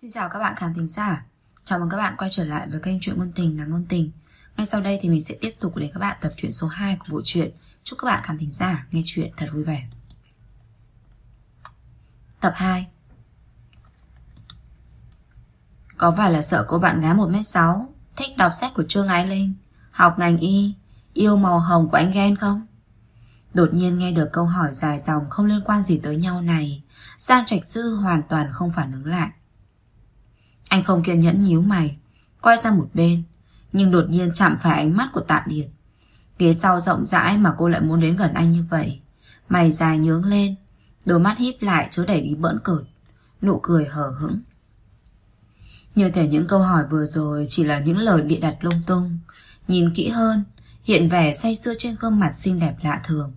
Xin chào các bạn khán thính giả. Chào mừng các bạn quay trở lại với kênh truyện ngôn tình là ngôn tình. Ngay sau đây thì mình sẽ tiếp tục đến các bạn tập truyện số 2 của bộ truyện. Chúc các bạn khán thính giả nghe truyện thật vui vẻ. Tập 2 Có phải là sợ cô bạn gái 1m6 Thích đọc sách của Trương Ái Linh, Học ngành y, Yêu màu hồng của anh ghen không? Đột nhiên nghe được câu hỏi dài dòng Không liên quan gì tới nhau này, Giang Trạch Sư hoàn toàn không phản ứng lại anh không kiên nhẫn nhíu mày, Quay sang một bên, Nhưng đột nhiên chạm phải ánh mắt của tạ điệt Ghế sau rộng rãi mà cô lại muốn đến gần anh như vậy, Mày dài nhướng lên, Đôi mắt híp lại chứa đẩy ý bỡn cợt, Nụ cười hờ hững. Như thể những câu hỏi vừa rồi Chỉ là những lời bị đặt lung tung, Nhìn kỹ hơn, Hiện vẻ say sưa trên gương mặt xinh đẹp lạ thường.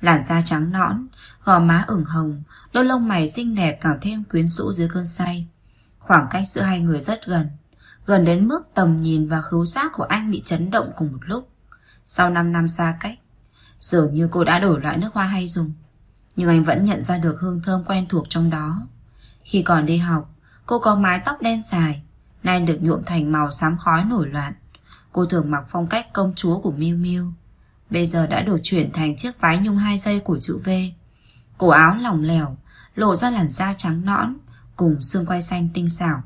Làn da trắng nõn, Gò má ửng hồng, Đôi lông mày xinh đẹp càng thêm quyến rũ dưới cơn say. Khoảng cách giữa hai người rất gần Gần đến mức tầm nhìn và khứu giác của anh bị chấn động cùng một lúc. Sau 5 năm xa cách, Dường như cô đã đổi loại nước hoa hay dùng, Nhưng anh vẫn nhận ra được hương thơm quen thuộc trong đó. Khi còn đi học, Cô có mái tóc đen dài, Nay được nhuộm thành màu xám khói nổi loạn. Cô thường mặc phong cách công chúa của Miu Miu. Bây giờ đã đổi chuyển thành chiếc váy nhung hai dây của chữ V. Cổ áo lỏng lẻo, Lộ ra làn da trắng nõn cùng xương quai xanh tinh xảo.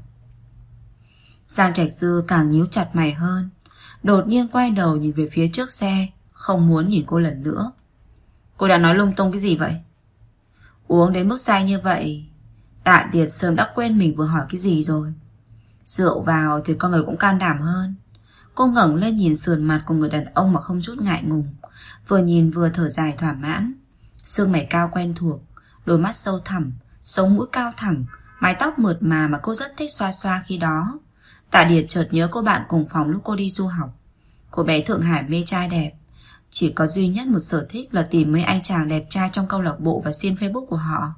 Giang Trạch Dư càng nhíu chặt mày hơn, đột nhiên quay đầu nhìn về phía trước xe, không muốn nhìn cô lần nữa. Cô đã nói lung tung cái gì vậy? Uống đến mức say như vậy, Tạ Điệt sớm đã quên mình vừa hỏi cái gì rồi. Rượu vào thì con người cũng can đảm hơn. Cô ngẩng lên nhìn sườn mặt của người đàn ông mà không chút ngại ngùng, vừa nhìn vừa thở dài thỏa mãn. Sương mày cao quen thuộc, đôi mắt sâu thẳm, sống mũi cao thẳng, Mái tóc mượt mà mà cô rất thích xoa xoa khi đó. Tạ Điệt chợt nhớ cô bạn cùng phòng lúc cô đi du học. Cô bé Thượng Hải mê trai đẹp. Chỉ có duy nhất một sở thích là tìm mấy anh chàng đẹp trai trong câu lạc bộ và xin Facebook của họ.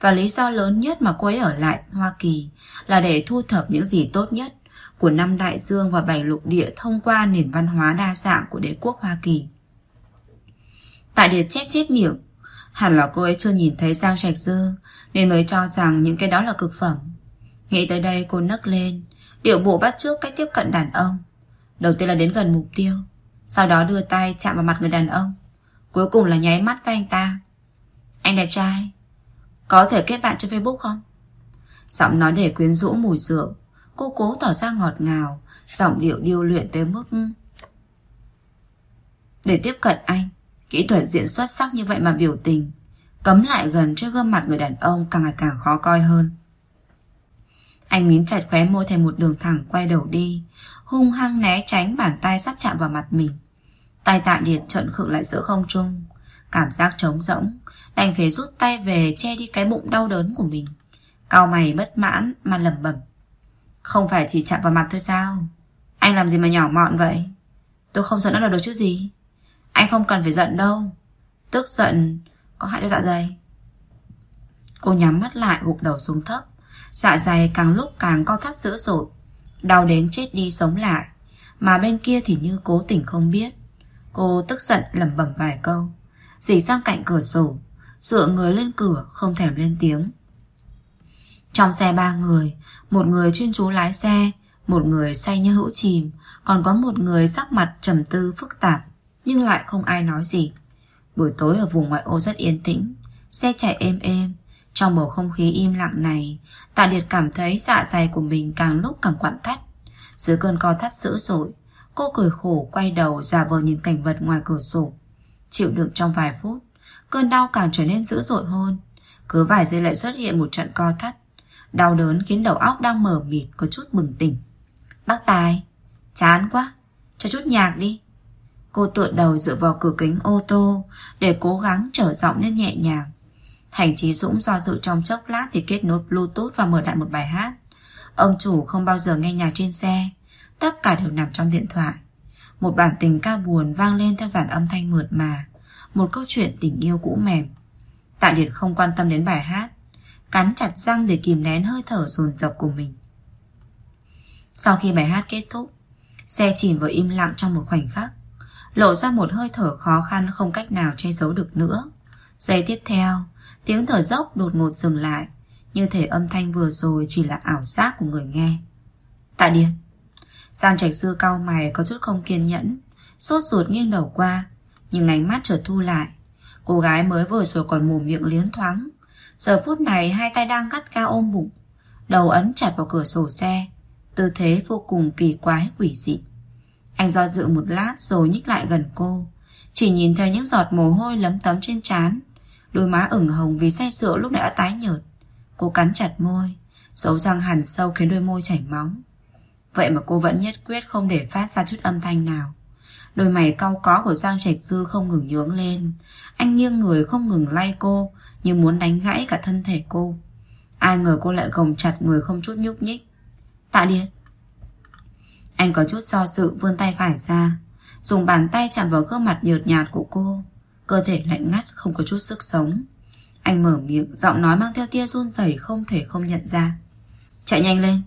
Và lý do lớn nhất mà cô ấy ở lại Hoa Kỳ Là để thu thập những gì tốt nhất Của năm đại dương và bảy lục địa thông qua nền văn hóa đa dạng của đế quốc Hoa Kỳ. Tạ Điệt chép chép miệng. Hẳn là cô ấy chưa nhìn thấy Giang Trạch Dư. Nên mới cho rằng những cái đó là cực phẩm. Nghĩ tới đây cô nấc lên, Điệu bộ bắt trước cách tiếp cận đàn ông. Đầu tiên là đến gần mục tiêu, Sau đó đưa tay chạm vào mặt người đàn ông. Cuối cùng là nháy mắt với anh ta. Anh đẹp trai, Có thể kết bạn trên Facebook không? Giọng nói để quyến rũ mùi rượu, Cô cố tỏ ra ngọt ngào, Giọng điệu điêu luyện tới mức Để tiếp cận anh. Kỹ thuật diễn xuất sắc như vậy mà biểu tình Cấm lại gần trước gương mặt người đàn ông Càng ngày càng khó coi hơn. Anh mím chặt khóe môi thành một đường thẳng Quay đầu đi, Hung hăng né tránh bàn tay sắp chạm vào mặt mình. Tay tạ điệt trợn khựng lại giữa không trung, Cảm giác trống rỗng, Đành phải rút tay về che đi cái bụng đau đớn của mình. Cao mày bất mãn mà lẩm bẩm, Không phải chỉ chạm vào mặt thôi sao? Anh làm gì mà nhỏ mọn vậy? Tôi không giận nó là được chứ gì. Anh không cần phải giận đâu. Tức giận có hại cho dạ dày. Cô nhắm mắt lại, gục đầu xuống thấp. Dạ dày càng lúc càng co thắt dữ dội. Đau đến chết đi sống lại. Mà bên kia thì như cố tình không biết. Cô tức giận lẩm bẩm vài câu. Dì sang cạnh cửa sổ. Dựa người lên cửa, không thèm lên tiếng. Trong xe ba người, Một người chuyên chú lái xe, Một người say như hữu chìm, Còn có một người sắc mặt trầm tư, phức tạp, nhưng lại không ai nói gì. Buổi tối ở vùng ngoại ô rất yên tĩnh, xe chạy êm êm. Trong bầu không khí im lặng này, Tạ Điệt cảm thấy dạ dày của mình càng lúc càng quặn thắt. Dưới cơn co thắt dữ dội, cô cười khổ quay đầu giả vờ nhìn cảnh vật ngoài cửa sổ. Chịu đựng trong vài phút, cơn đau càng trở nên dữ dội hơn. Cứ vài giây lại xuất hiện một trận co thắt. Đau đớn khiến đầu óc đang mở mịt có chút bừng tỉnh. Bác Tài, chán quá, cho chút nhạc đi. Cô tựa đầu dựa vào cửa kính ô tô Để cố gắng trở giọng lên nhẹ nhàng. Hành trí Dũng do dự trong chốc lát Thì kết nối bluetooth và mở đại một bài hát. Ông chủ không bao giờ nghe nhạc trên xe, Tất cả đều nằm trong điện thoại. Một bản tình ca buồn vang lên theo dàn âm thanh mượt mà, Một câu chuyện tình yêu cũ mềm. Tạ Điệt không quan tâm đến bài hát, Cắn chặt răng để kìm nén hơi thở dồn dập của mình. Sau khi bài hát kết thúc, Xe chìm vào im lặng trong một khoảnh khắc lộ ra một hơi thở khó khăn không cách nào che giấu được nữa. Giây tiếp theo, tiếng thở dốc đột ngột dừng lại, Như thể âm thanh vừa rồi chỉ là ảo giác của người nghe. Tạ Điền Giang Trạch Sư cau mày có chút không kiên nhẫn Sốt ruột nghiêng đầu qua Nhưng ánh mắt trở thu lại. Cô gái mới vừa rồi còn mồm miệng liến thoáng. Giờ phút này hai tay đang gắt cao ôm bụng Đầu ấn chặt vào cửa sổ xe. Tư thế vô cùng kỳ quái quỷ dị. Anh do dự một lát rồi nhích lại gần cô. Chỉ nhìn thấy những giọt mồ hôi lấm tấm trên trán. Đôi má ửng hồng vì say sữa lúc nãy đã tái nhợt. Cô cắn chặt môi, Dấu răng hẳn sâu khiến đôi môi chảy máu Vậy mà cô vẫn nhất quyết không để phát ra chút âm thanh nào. Đôi mày cau có của Giang Trạch Dư không ngừng nhướng lên. Anh nghiêng người không ngừng lay cô, Như muốn đánh gãy cả thân thể cô. Ai ngờ cô lại gồng chặt người không chút nhúc nhích. Tạ Điệt anh có chút do sự vươn tay phải ra, Dùng bàn tay chạm vào gương mặt nhợt nhạt của cô. Cơ thể lạnh ngắt, không có chút sức sống. Anh mở miệng, Giọng nói mang theo tia run rẩy không thể không nhận ra. Chạy nhanh lên,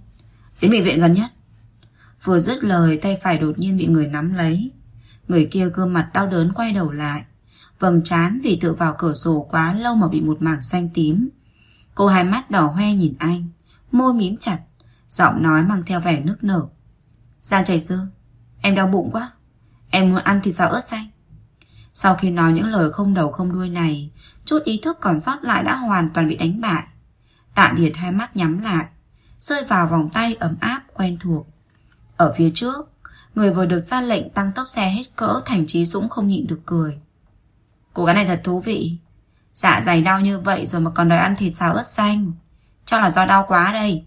Đến bệnh viện gần nhất. Vừa dứt lời, tay phải đột nhiên bị người nắm lấy. Người kia gương mặt đau đớn quay đầu lại. Vầng trán vì tựa vào cửa sổ quá lâu mà bị một mảng xanh tím. Cô hai mắt đỏ hoe nhìn anh, Môi mím chặt, Giọng nói mang theo vẻ nức nở. Giang chảy sư Em đau bụng quá. Em muốn ăn thịt xào ớt xanh. Sau khi nói những lời không đầu không đuôi này, Chút ý thức còn sót lại đã hoàn toàn bị đánh bại. Tạ Điệt hai mắt nhắm lại, Rơi vào vòng tay ấm áp quen thuộc. Ở phía trước, Người vừa được ra lệnh tăng tốc xe hết cỡ, Thành trí Dũng không nhịn được cười. Cô gái này thật thú vị. Dạ dày đau như vậy rồi mà còn đòi ăn thịt xào ớt xanh. Chắc là do đau quá đây.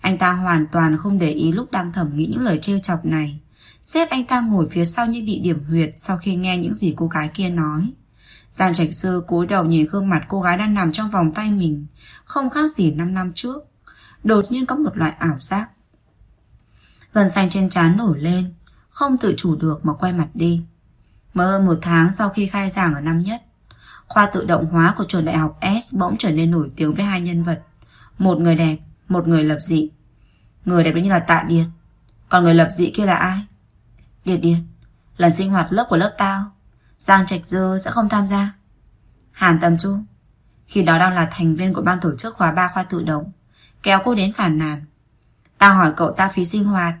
Anh ta hoàn toàn không để ý lúc đang thẩm nghĩ những lời trêu chọc này. Xếp anh ta ngồi phía sau như bị điểm huyệt Sau khi nghe những gì cô gái kia nói. Giang Trạch Sư cúi đầu nhìn gương mặt cô gái đang nằm trong vòng tay mình Không khác gì 5 năm trước. Đột nhiên có một loại ảo giác. Gần xanh trên trán nổi lên Không tự chủ được mà quay mặt đi. Mới một tháng sau khi khai giảng ở năm nhất Khoa tự động hóa của trường đại học S bỗng trở nên nổi tiếng với hai nhân vật. Một người đẹp, một người lập dị. Người đẹp như là Tạ Điệt Còn người lập dị kia là ai? Điệt Điệt Lần sinh hoạt lớp của lớp tao. Giang Trạch Dư sẽ không tham gia. Hàn Tầm Chu, Khi đó đang là thành viên của ban tổ chức khóa 3 khoa tự động, Kéo cô đến phản nàn. Tao hỏi cậu ta phí sinh hoạt.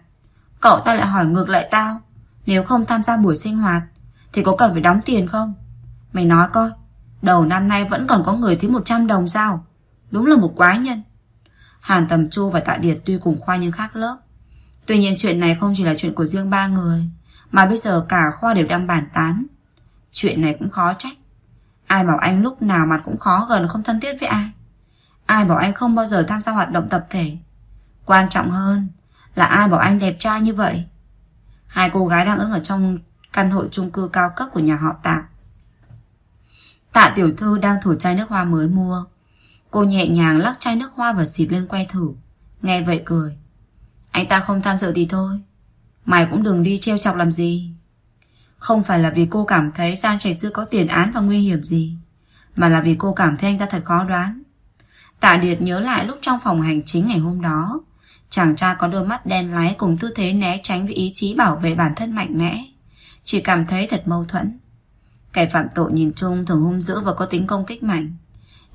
Cậu ta lại hỏi ngược lại tao, Nếu không tham gia buổi sinh hoạt, Thì có cần phải đóng tiền không? Mày nói coi, Đầu năm nay vẫn còn có người thiếu 100 đồng sao? Đúng là một quái nhân. Hàn Tầm Chu và Tạ Điệt tuy cùng khoa nhưng khác lớp. Tuy nhiên chuyện này không chỉ là chuyện của riêng ba người, Mà bây giờ cả khoa đều đang bàn tán. Chuyện này cũng khó trách. Ai bảo anh lúc nào mặt cũng khó gần không thân thiết với ai. Ai bảo anh không bao giờ tham gia hoạt động tập thể. Quan trọng hơn Là ai bảo anh đẹp trai như vậy. Hai cô gái đang ứng ở trong Căn hộ chung cư cao cấp của nhà họ Tạ. Tạ tiểu thư đang thử chai nước hoa mới mua. Cô nhẹ nhàng lắc chai nước hoa và xịt lên quay thử. Nghe vậy cười. Anh ta không tham dự thì thôi. Mày cũng đừng đi treo chọc làm gì. Không phải là vì cô cảm thấy Giang Trạch Sư có tiền án và nguy hiểm gì, Mà là vì cô cảm thấy anh ta thật khó đoán. Tạ Điệt nhớ lại lúc trong phòng hành chính ngày hôm đó, Chàng trai có đôi mắt đen lái cùng tư thế né tránh với ý chí bảo vệ bản thân mạnh mẽ, Chỉ cảm thấy thật mâu thuẫn. Kẻ phạm tội nhìn chung thường hung dữ và có tính công kích mạnh.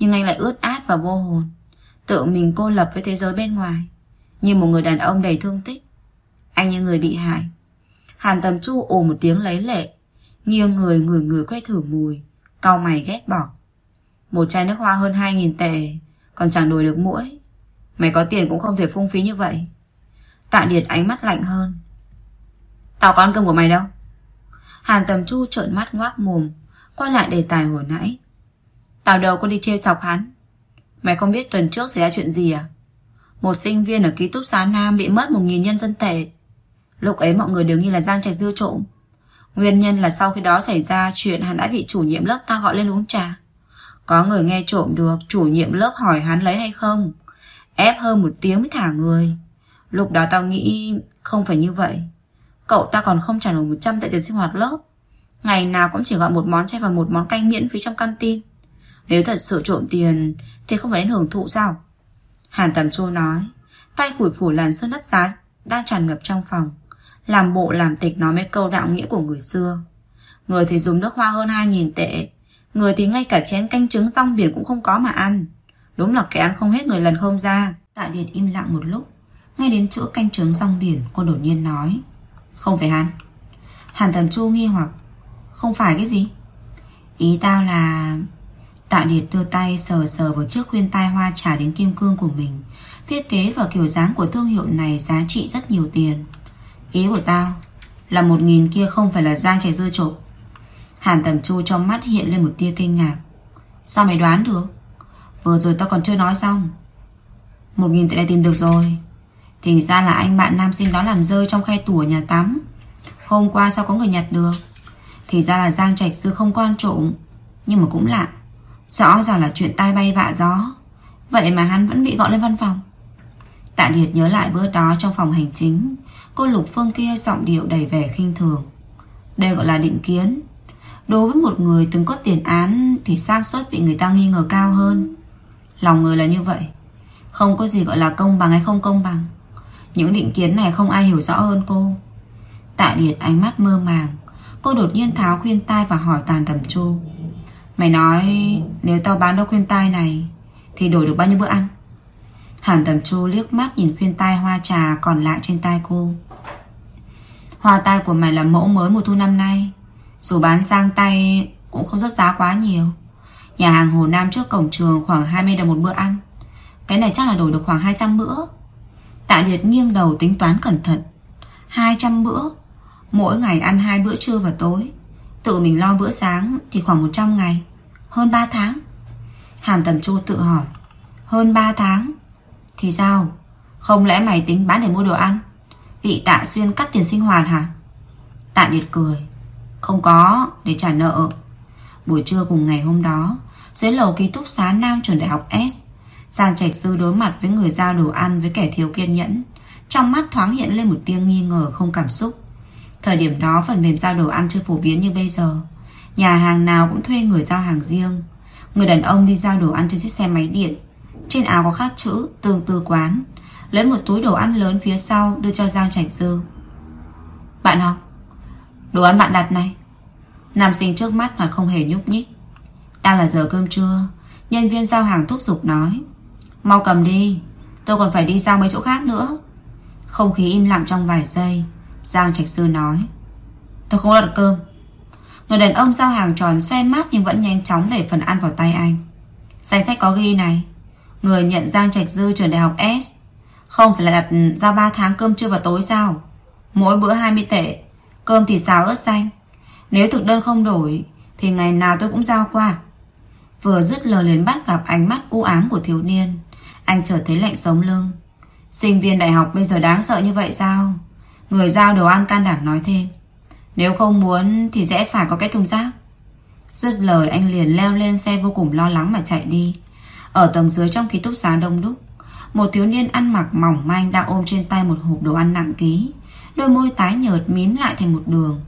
Nhưng anh lại ướt át và vô hồn. Tự mình cô lập với thế giới bên ngoài, Như một người đàn ông đầy thương tích. Anh như người bị hại. Hàn tầm chu ồ một tiếng lấy lệ, Nghiêng người người người quay thử mùi, Cau mày ghét bỏ. Một chai nước hoa hơn 2.000 tệ, Còn chẳng đổi được mũi Mày có tiền cũng không thể phung phí như vậy. Tạ Điệt ánh mắt lạnh hơn. Tao có ăn cơm của mày đâu. Hàn Tầm Chu trợn mắt ngoác mồm, Quay lại đề tài hồi nãy. Tao đâu có đi trêu chọc hắn. Mày không biết tuần trước xảy ra chuyện gì à? Một sinh viên ở ký túc xá Nam Bị mất một nghìn nhân dân tệ. Lúc ấy mọi người đều nghi là Giang Trạch Dư trộm. Nguyên nhân là sau khi đó xảy ra Chuyện hắn đã bị chủ nhiệm lớp ta gọi lên uống trà. Có người nghe trộm được Chủ nhiệm lớp hỏi hắn lấy hay không? Ép hơn một tiếng mới thả người. Lúc đó tao nghĩ không phải như vậy. Cậu ta còn không trả nổi 100 tệ tiền sinh hoạt lớp. Ngày nào cũng chỉ gọi một món chay và một món canh miễn phí trong tin nếu thật sự trộm tiền, Thì không phải đến hưởng thụ sao? Hàn Tầm Chô nói, Tay phủi phủi làn sơn đất giá Đang tràn ngập trong phòng, Làm bộ làm tịch nói mấy câu đạo nghĩa của người xưa. Người thì dùng nước hoa hơn 2.000 tệ, Người thì ngay cả chén canh trứng rong biển cũng không có mà ăn. Đúng là kẻ ăn không hết người lần không ra. Tạ Điệt im lặng một lúc Ngay đến chỗ canh trứng rong biển, Cô đột nhiên nói, Không phải hắn. Hàn Tầm Chu nghi hoặc, Không phải cái gì? Ý tao là Tạ Điệt đưa tay sờ sờ vào chiếc khuyên tai hoa trà đến kim cương của mình. Thiết kế và kiểu dáng của thương hiệu này giá trị rất nhiều tiền. Ý của tao Là một nghìn kia không phải là Giang trẻ dưa trộm Hàn Tầm Chu trong mắt hiện lên một tia kinh ngạc. Sao mày đoán được? Vừa rồi tao còn chưa nói xong. Một nghìn tệ đây tìm được rồi. Thì ra là anh bạn nam sinh đó làm rơi trong khe tủ ở nhà tắm. Hôm qua sao có người nhặt được? Thì ra là Giang Trạch Sư không quan trộm Nhưng mà cũng lạ. Rõ ràng là chuyện tai bay vạ gió. Vậy mà hắn vẫn bị gọi lên văn phòng. Tạ Điệt nhớ lại bữa đó trong phòng hành chính, Cô Lục Phương kia giọng điệu đầy vẻ khinh thường. Đây gọi là định kiến. Đối với một người từng có tiền án Thì xác suất bị người ta nghi ngờ cao hơn. Lòng người là như vậy. Không có gì gọi là công bằng hay không công bằng. Những định kiến này không ai hiểu rõ hơn cô. Tạ Điệt ánh mắt mơ màng. Cô đột nhiên tháo khuyên tai và hỏi tàn thầm chu. Mày nói Nếu tao bán đôi khuyên tai này, Thì đổi được bao nhiêu bữa ăn? Hàn tầm chu liếc mắt nhìn khuyên tai hoa trà Còn lại trên tai cô. Hoa tai của mày là mẫu mới mùa thu năm nay, Dù bán sang tay Cũng không rất giá quá nhiều. Nhà hàng Hồ Nam trước cổng trường khoảng 20 đồng một bữa ăn. Cái này chắc là đổi được khoảng 200 bữa. Tạ Điệt nghiêng đầu tính toán cẩn thận. 200 bữa, Mỗi ngày ăn hai bữa trưa và tối. Tự mình lo bữa sáng thì khoảng 100 ngày. Hơn 3 tháng. Hàn Tầm Chu tự hỏi, Hơn 3 tháng? Thì sao? Không lẽ mày tính bán để mua đồ ăn? Bị tạ xuyên cắt tiền sinh hoạt hả? Tạ Điệt cười, Không có, để trả nợ. Buổi trưa cùng ngày hôm đó, Dưới lầu ký túc xá Nam trường đại học S, Giang Trạch Sư đối mặt với người giao đồ ăn Với kẻ thiếu kiên nhẫn. Trong mắt thoáng hiện lên một tia nghi ngờ không cảm xúc. Thời điểm đó phần mềm giao đồ ăn chưa phổ biến như bây giờ. Nhà hàng nào cũng thuê người giao hàng riêng. Người đàn ông đi giao đồ ăn trên chiếc xe máy điện. Trên áo có khắc chữ tương tư quán. Lấy một túi đồ ăn lớn phía sau Đưa cho Giang Trạch Dư. Bạn học, Đồ ăn bạn đặt này. Nam sinh trước mắt mà không hề nhúc nhích. Đang là giờ cơm trưa, Nhân viên giao hàng thúc giục nói. Mau cầm đi, Tôi còn phải đi giao mấy chỗ khác nữa. Không khí im lặng trong vài giây, Giang Trạch Sư nói. Tôi không đặt cơm. Người đàn ông giao hàng tròn xoay mắt Nhưng vẫn nhanh chóng để phần ăn vào tay anh. Danh sách có ghi này. Người nhận Giang Trạch Dư trường đại học S. Không phải là đặt ra 3 tháng cơm trưa và tối sao? Mỗi bữa 20 tệ. Cơm thì xào ớt xanh. Nếu thực đơn không đổi, Thì ngày nào tôi cũng giao qua. Vừa dứt lời liền bắt gặp ánh mắt u ám của thiếu niên. Anh chợt thấy lạnh sống lưng. Sinh viên đại học bây giờ đáng sợ như vậy sao? Người giao đồ ăn can đảm nói thêm. Nếu không muốn thì sẽ phải có cái thùng rác. Dứt lời, anh liền leo lên xe vô cùng lo lắng mà chạy đi. Ở tầng dưới trong ký túc xá đông đúc, Một thiếu niên ăn mặc mỏng manh đang ôm trên tay một hộp đồ ăn nặng ký. Đôi môi tái nhợt mím lại thành một đường.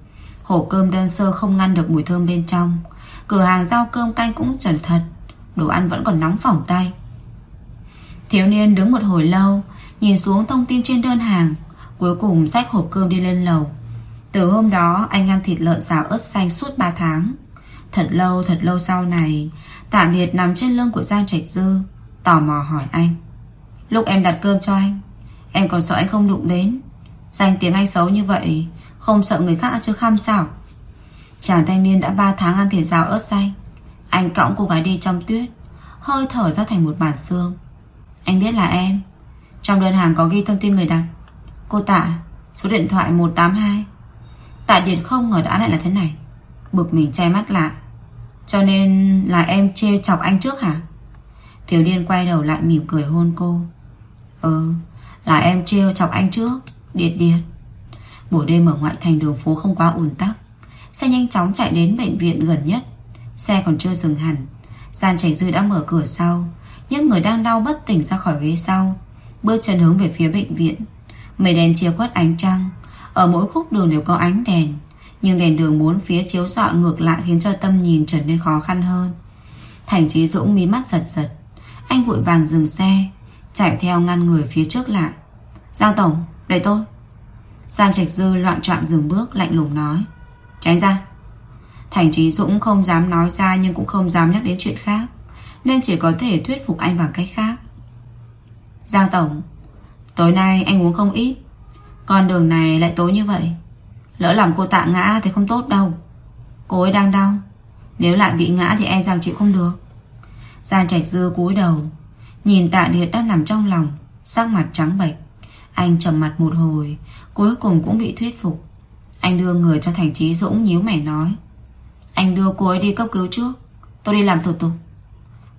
Hộp cơm đơn sơ không ngăn được mùi thơm bên trong. Cửa hàng rau cơm canh cũng chuẩn thật, Đồ ăn vẫn còn nóng phỏng tay. Thiếu niên đứng một hồi lâu, Nhìn xuống thông tin trên đơn hàng, Cuối cùng xách hộp cơm đi lên lầu. Từ hôm đó, anh ăn thịt lợn xào ớt xanh suốt 3 tháng. Thật lâu thật lâu sau này, Tạ Liệt nằm trên lưng của Giang Trạch Dư, Tò mò hỏi anh. Lúc em đặt cơm cho anh, Em còn sợ anh không đụng đến. Danh tiếng anh xấu như vậy, Không sợ người khác chưa khăm sao? Chàng thanh niên đã 3 tháng ăn thịt rào ớt xanh. Anh cõng cô gái đi trong tuyết, Hơi thở ra thành một bản xương. Anh biết là em. Trong đơn hàng có ghi thông tin người đặt. Cô Tạ, Số điện thoại 182 Tạ Điệt không ngờ đã lại là thế này. Bực mình che mắt lại. Cho nên là em chê chọc anh trước hả? Thiếu điên quay đầu lại mỉm cười hôn cô. Ừ Là em chê chọc anh trước. Điệt điệt. Buổi đêm ở ngoại thành đường phố không quá ùn tắc. Xe nhanh chóng chạy đến bệnh viện gần nhất. Xe còn chưa dừng hẳn. Gian chảy dư đã mở cửa sau. Những người đang đau bất tỉnh ra khỏi ghế sau. Bước chân hướng về phía bệnh viện. Mây đèn chia khuất ánh trăng. Ở mỗi khúc đường đều có ánh đèn Nhưng đèn đường bốn phía chiếu rọi ngược lại Khiến cho tâm nhìn trở nên khó khăn hơn. Thành trí Dũng mí mắt giật giật Anh vội vàng dừng xe Chạy theo ngăn người phía trước lại. Giang Tổng, để tôi. Giang Trạch Dư loạn trọng dừng bước lạnh lùng nói. Tránh ra. Thành trí Dũng không dám nói ra Nhưng cũng không dám nhắc đến chuyện khác Nên chỉ có thể thuyết phục anh bằng cách khác. Giang Tổng Tối nay anh uống không ít con đường này lại tối như vậy. Lỡ làm cô tạ ngã thì không tốt đâu. Cô ấy đang đau. Nếu lại bị ngã thì e rằng chịu không được. Giang Trạch Dư cúi đầu, Nhìn tạ điệt đang nằm trong lòng, Sắc mặt trắng bệch. Anh trầm mặt một hồi, Cuối cùng cũng bị thuyết phục. Anh đưa người cho Thành Trí Dũng nhíu mày nói, Anh đưa cô ấy đi cấp cứu trước, Tôi đi làm thủ tục.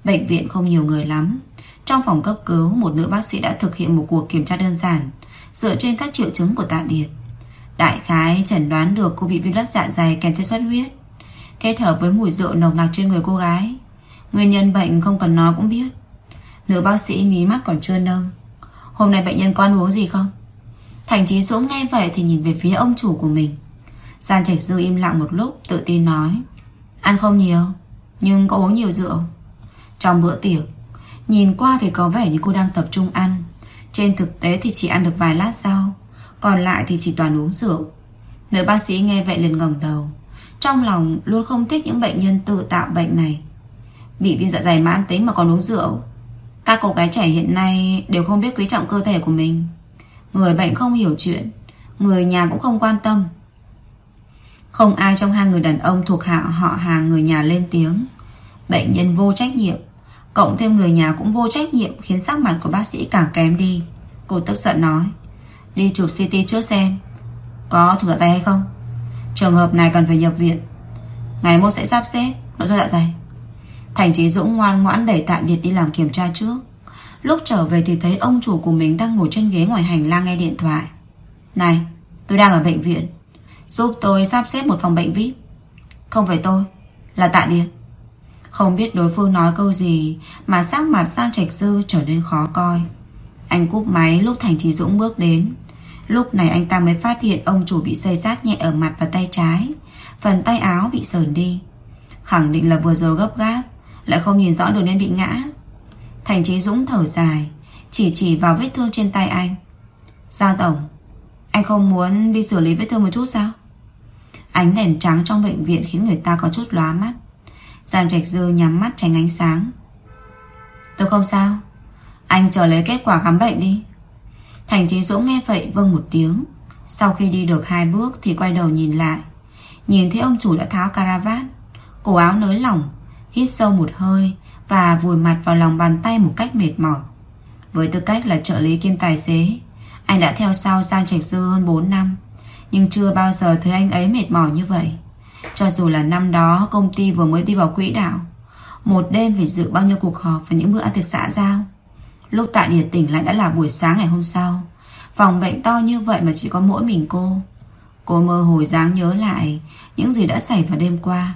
Bệnh viện không nhiều người lắm. Trong phòng cấp cứu, Một nữ bác sĩ đã thực hiện một cuộc kiểm tra đơn giản. Dựa trên các triệu chứng của tạ điệt Đại khái chẩn đoán được cô bị viêm lết dạ dày kèm theo xuất huyết, Kết hợp với mùi rượu nồng nặc trên người cô gái. Nguyên nhân bệnh không cần nói cũng biết. Nữ bác sĩ mí mắt còn chưa nâng. Hôm nay bệnh nhân con uống gì không? Thành trí Dũng nghe vậy thì nhìn về phía ông chủ của mình. Gian Trạch Dư im lặng một lúc, Tự tin nói, Ăn không nhiều, Nhưng có uống nhiều rượu. Trong bữa tiệc, Nhìn qua thì có vẻ như cô đang tập trung ăn. Trên thực tế thì chỉ ăn được vài lát sau, Còn lại thì chỉ toàn uống rượu. Nữ bác sĩ nghe vậy liền ngẩng đầu. Trong lòng luôn không thích những bệnh nhân tự tạo bệnh này. Bị viêm dạ dày mãn tính mà còn uống rượu. Các cô gái trẻ hiện nay Đều không biết quý trọng cơ thể của mình. Người bệnh không hiểu chuyện, Người nhà cũng không quan tâm. Không ai trong hai người đàn ông Thuộc hạ họ hàng người nhà lên tiếng. Bệnh nhân vô trách nhiệm. Cộng thêm người nhà cũng vô trách nhiệm Khiến sắc mặt của bác sĩ càng kém đi. Cô tức giận nói, Đi chụp CT trước xem, Có thủng dạ dày hay không? Trường hợp này cần phải nhập viện. Ngày mốt sẽ sắp xếp, nội soi dạ dày. Thành Trí Dũng ngoan ngoãn đẩy Tạ Điệt đi làm kiểm tra trước. Lúc trở về thì thấy ông chủ của mình đang ngồi trên ghế ngoài hành lang nghe điện thoại. Này, tôi đang ở bệnh viện, Giúp tôi sắp xếp một phòng bệnh VIP Không phải tôi, Là Tạ Điệt. Không biết đối phương nói câu gì, Mà sắc mặt Giang Trạch Sư trở nên khó coi. Anh cúp máy lúc Thành Trí Dũng bước đến. Lúc này anh ta mới phát hiện ông chủ bị xây sát nhẹ ở mặt và tay trái, Phần tay áo bị sờn đi. Khẳng định là vừa rồi gấp gáp, Lại không nhìn rõ được nên bị ngã. Thành Trí Dũng thở dài, Chỉ chỉ vào vết thương trên tay anh. Giang Tổng, Anh không muốn đi xử lý vết thương một chút sao? Ánh đèn trắng trong bệnh viện Khiến người ta có chút lóa mắt. Giang Trạch Dư nhắm mắt tránh ánh sáng. Tôi không sao. Anh chờ lấy kết quả khám bệnh đi. Thành Trí Dũng nghe vậy vâng một tiếng. Sau khi đi được hai bước Thì quay đầu nhìn lại. Nhìn thấy ông chủ đã tháo caravat. Cổ áo nới lỏng, Hít sâu một hơi Và vùi mặt vào lòng bàn tay một cách mệt mỏi. Với tư cách là trợ lý kiêm tài xế, Anh đã theo sau Giang Trạch Dư hơn 4 năm, Nhưng chưa bao giờ thấy anh ấy mệt mỏi như vậy. Cho dù là năm đó, Công ty vừa mới đi vào quỹ đạo, Một đêm phải dự bao nhiêu cuộc họp Và những bữa ăn thực xã giao? Lúc tại địa tỉnh lại đã là buổi sáng ngày hôm sau. Phòng bệnh to như vậy mà chỉ có mỗi mình cô. Cô mơ hồi dáng nhớ lại Những gì đã xảy vào đêm qua.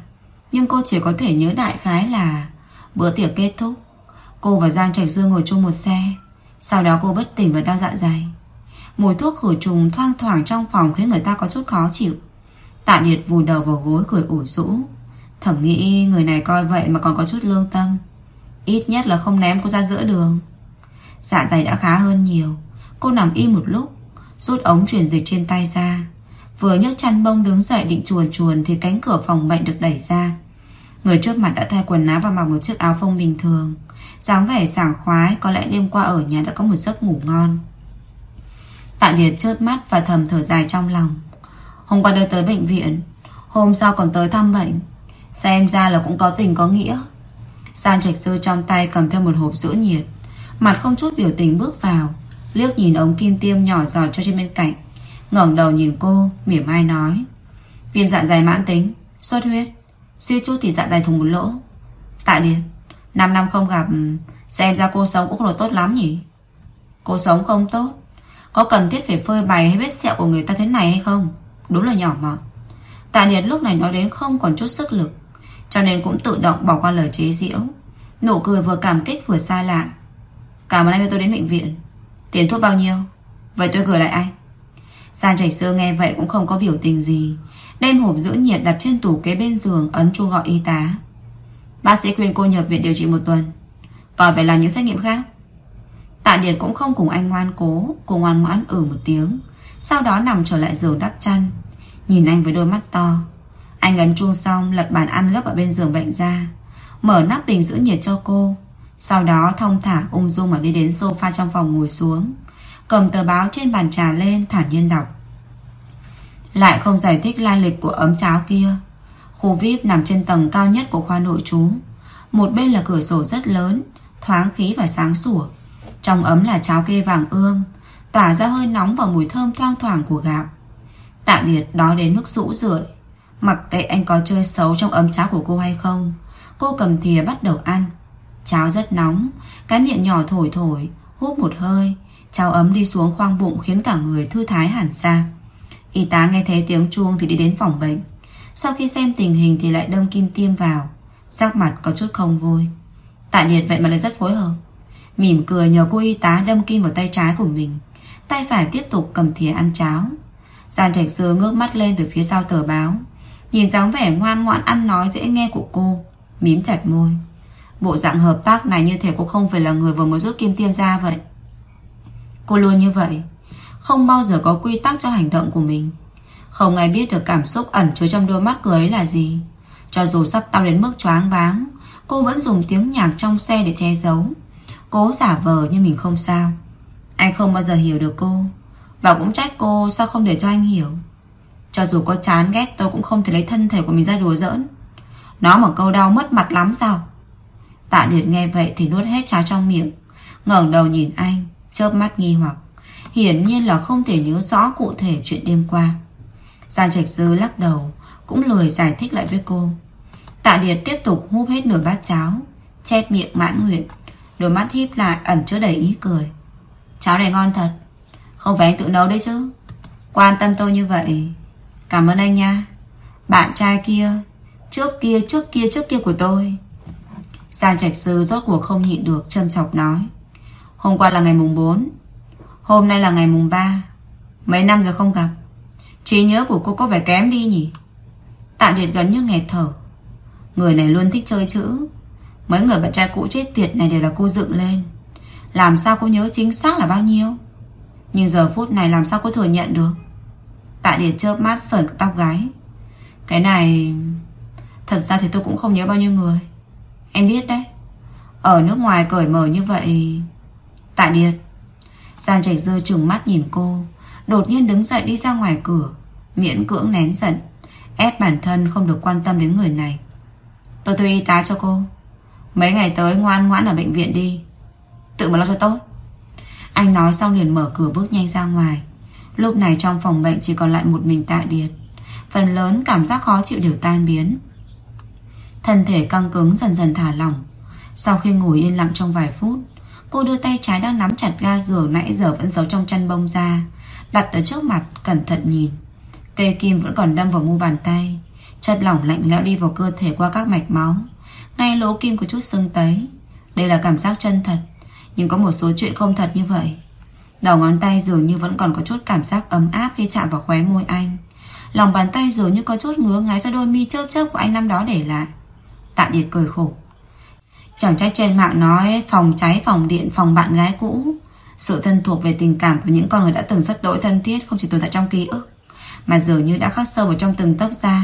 Nhưng cô chỉ có thể nhớ đại khái là Bữa tiệc kết thúc, Cô và Giang Trạch Dương ngồi chung một xe. Sau đó cô bất tỉnh và đau dạ dày. Mùi thuốc khử trùng thoang thoảng trong phòng Khiến người ta có chút khó chịu. Tạ Điệt vùi đầu vào gối cười ủ rũ. Thẩm nghĩ người này coi vậy mà còn có chút lương tâm. Ít nhất là không ném cô ra giữa đường. Dạ dày đã khá hơn nhiều. Cô nằm im một lúc, Rút ống truyền dịch trên tay ra. Vừa nhấc chăn bông đứng dậy định chuồn chuồn Thì cánh cửa phòng bệnh được đẩy ra. Người trước mặt đã thay quần áo và mặc một chiếc áo phông bình thường. Dáng vẻ sảng khoái, Có lẽ đêm qua ở nhà đã có một giấc ngủ ngon. Tạ Điệt chớp mắt và thầm thở dài trong lòng. Hôm qua đưa tới bệnh viện. Hôm sau còn tới thăm bệnh. Xem ra là cũng có tình có nghĩa. San Trạch Sư trong tay cầm theo một hộp sữa nhiệt. Mặt không chút biểu tình bước vào. Liếc nhìn ống kim tiêm nhỏ giọt cho trên bên cạnh. Ngẩng đầu nhìn cô mỉm mai nói. Viêm dạ dày mãn tính. Xuất huyết. Suy chút thì dạ dày thùng một lỗ. Tạ Điền 5 năm không gặp, Xem ra cô sống cũng không được tốt lắm nhỉ? Cô sống không tốt. Có cần thiết phải phơi bày hay vết sẹo của người ta thế này hay không? Đúng là nhỏ mọn. Tạ Điền lúc này nói đến không còn chút sức lực, Cho nên cũng tự động bỏ qua lời chế giễu. Nụ cười vừa cảm kích vừa xa lạ. Cảm ơn anh đưa tôi đến bệnh viện. Tiền thuốc bao nhiêu? Vậy tôi gửi lại anh. Giang chảy Sơ nghe vậy cũng không có biểu tình gì, Đem hộp giữ nhiệt đặt trên tủ kế bên giường Ấn chu gọi y tá. Bác sĩ khuyên cô nhập viện điều trị một tuần, Còn phải làm những xét nghiệm khác. Tạ Điệt cũng không cùng anh ngoan cố Cô ngoan ngoãn ử ừ một tiếng. Sau đó nằm trở lại giường đắp chăn. Nhìn anh với đôi mắt to. Anh ấn chuông xong, lật bàn ăn gấp ở bên giường bệnh ra. Mở nắp bình giữ nhiệt cho cô. Sau đó thông thả ung dung mà đi đến sofa trong phòng ngồi xuống. Cầm tờ báo trên bàn trà lên, thản nhiên đọc. Lại không giải thích lai lịch của ấm cháo kia. Khu VIP nằm trên tầng cao nhất của khoa nội trú. Một bên là cửa sổ rất lớn, Thoáng khí và sáng sủa. Trong ấm là cháo kê vàng ươm. Tỏa ra hơi nóng và mùi thơm thoang thoảng của gạo. Tạ Điệt đó đến mức rũ rượi. Mặc kệ anh có chơi xấu trong ấm cháo của cô hay không, Cô cầm thìa bắt đầu ăn. Cháo rất nóng, Cái miệng nhỏ thổi thổi Hút một hơi, Cháo ấm đi xuống khoang bụng khiến cả người thư thái hẳn ra. Y tá nghe thấy tiếng chuông thì đi đến phòng bệnh. Sau khi xem tình hình thì lại đâm kim tiêm vào. Sắc mặt có chút không vui. Tạ Điệt vậy mà lại rất phối hợp. Mỉm cười nhờ cô y tá đâm kim vào tay trái của mình. Tay phải tiếp tục cầm thìa ăn cháo. Giàn trạch sư ngước mắt lên từ phía sau tờ báo, Nhìn dáng vẻ ngoan ngoãn ăn nói dễ nghe của cô, Mím chặt môi. Bộ dạng hợp tác này như thể cô không phải là người vừa mới rút kim tiêm ra vậy. Cô luôn như vậy, Không bao giờ có quy tắc cho hành động của mình. Không ai biết được cảm xúc ẩn chứa trong đôi mắt cưới ấy là gì. Cho dù sắp đau đến mức choáng váng, Cô vẫn dùng tiếng nhạc trong xe để che giấu. Cố giả vờ như mình không sao. Anh không bao giờ hiểu được cô. Và cũng trách cô sao không để cho anh hiểu. Cho dù có chán ghét, tôi cũng không thể lấy thân thể của mình ra đùa giỡn. Nó một câu đau mất mặt lắm sao? Tạ Điệt nghe vậy thì nuốt hết cháo trong miệng, ngẩng đầu nhìn anh, Chớp mắt nghi hoặc. Hiển nhiên là không thể nhớ rõ cụ thể chuyện đêm qua. Giang Trạch Dư lắc đầu, Cũng lười giải thích lại với cô. Tạ Điệt tiếp tục húp hết nửa bát cháo, Chép miệng mãn nguyện. Đôi mắt híp lại, ẩn chứa đầy ý cười. Cháo này ngon thật. Không phải anh tự nấu đấy chứ. Quan tâm tôi như vậy. Cảm ơn anh nha. Bạn trai kia, Trước kia trước kia trước kia của tôi. Giang Trạch Sư rốt cuộc không nhịn được châm chọc nói. Hôm qua là ngày mùng 4 Hôm nay là ngày mùng 3 Mấy năm rồi không gặp. Trí nhớ của cô có vẻ kém đi nhỉ? Tạ Điệt gần như nghẹt thở. Người này luôn thích chơi chữ. Mấy người bạn trai cũ chết tiệt này đều là cô dựng lên. Làm sao cô nhớ chính xác là bao nhiêu? Nhưng giờ phút này làm sao cô thừa nhận được? Tạ Điệt chớp mắt sờn tóc gái Cái này, Thật ra thì tôi cũng không nhớ bao nhiêu người. Em biết đấy. Ở nước ngoài cởi mở như vậy, Tạ Điệt. Giang Trạch Dư trừng mắt nhìn cô, Đột nhiên đứng dậy đi ra ngoài cửa, Miễn cưỡng nén giận, Ép bản thân không được quan tâm đến người này. Tôi thuê y tá cho cô. Mấy ngày tới ngoan ngoãn ở bệnh viện đi. Tự mà lo cho tốt. Anh nói xong liền mở cửa bước nhanh ra ngoài. Lúc này trong phòng bệnh chỉ còn lại một mình tạ điệt. Phần lớn cảm giác khó chịu đều tan biến. Thân thể căng cứng dần dần thả lỏng. Sau khi ngồi yên lặng trong vài phút, Cô đưa tay trái đang nắm chặt ga giường nãy giờ vẫn giấu trong chăn bông ra, Đặt ở trước mặt, cẩn thận nhìn. Cây kim vẫn còn đâm vào mu bàn tay, Chất lỏng lạnh lẽo đi vào cơ thể qua các mạch máu. Ngay lỗ kim có chút sưng tấy. Đây là cảm giác chân thật. Nhưng có một số chuyện không thật như vậy. Đầu ngón tay dường như vẫn còn có chút cảm giác ấm áp khi chạm vào khóe môi anh. Lòng bàn tay dường như có chút ngứa ngáy do đôi mi chớp chớp của anh năm đó để lại. Tạ Điệt cười khổ. Chẳng trách trên mạng nói phòng cháy, phòng điện, phòng bạn gái cũ. Sự thân thuộc về tình cảm của những con người đã từng rất đỗi thân thiết Không chỉ tồn tại trong ký ức Mà dường như đã khắc sâu vào trong từng tóc da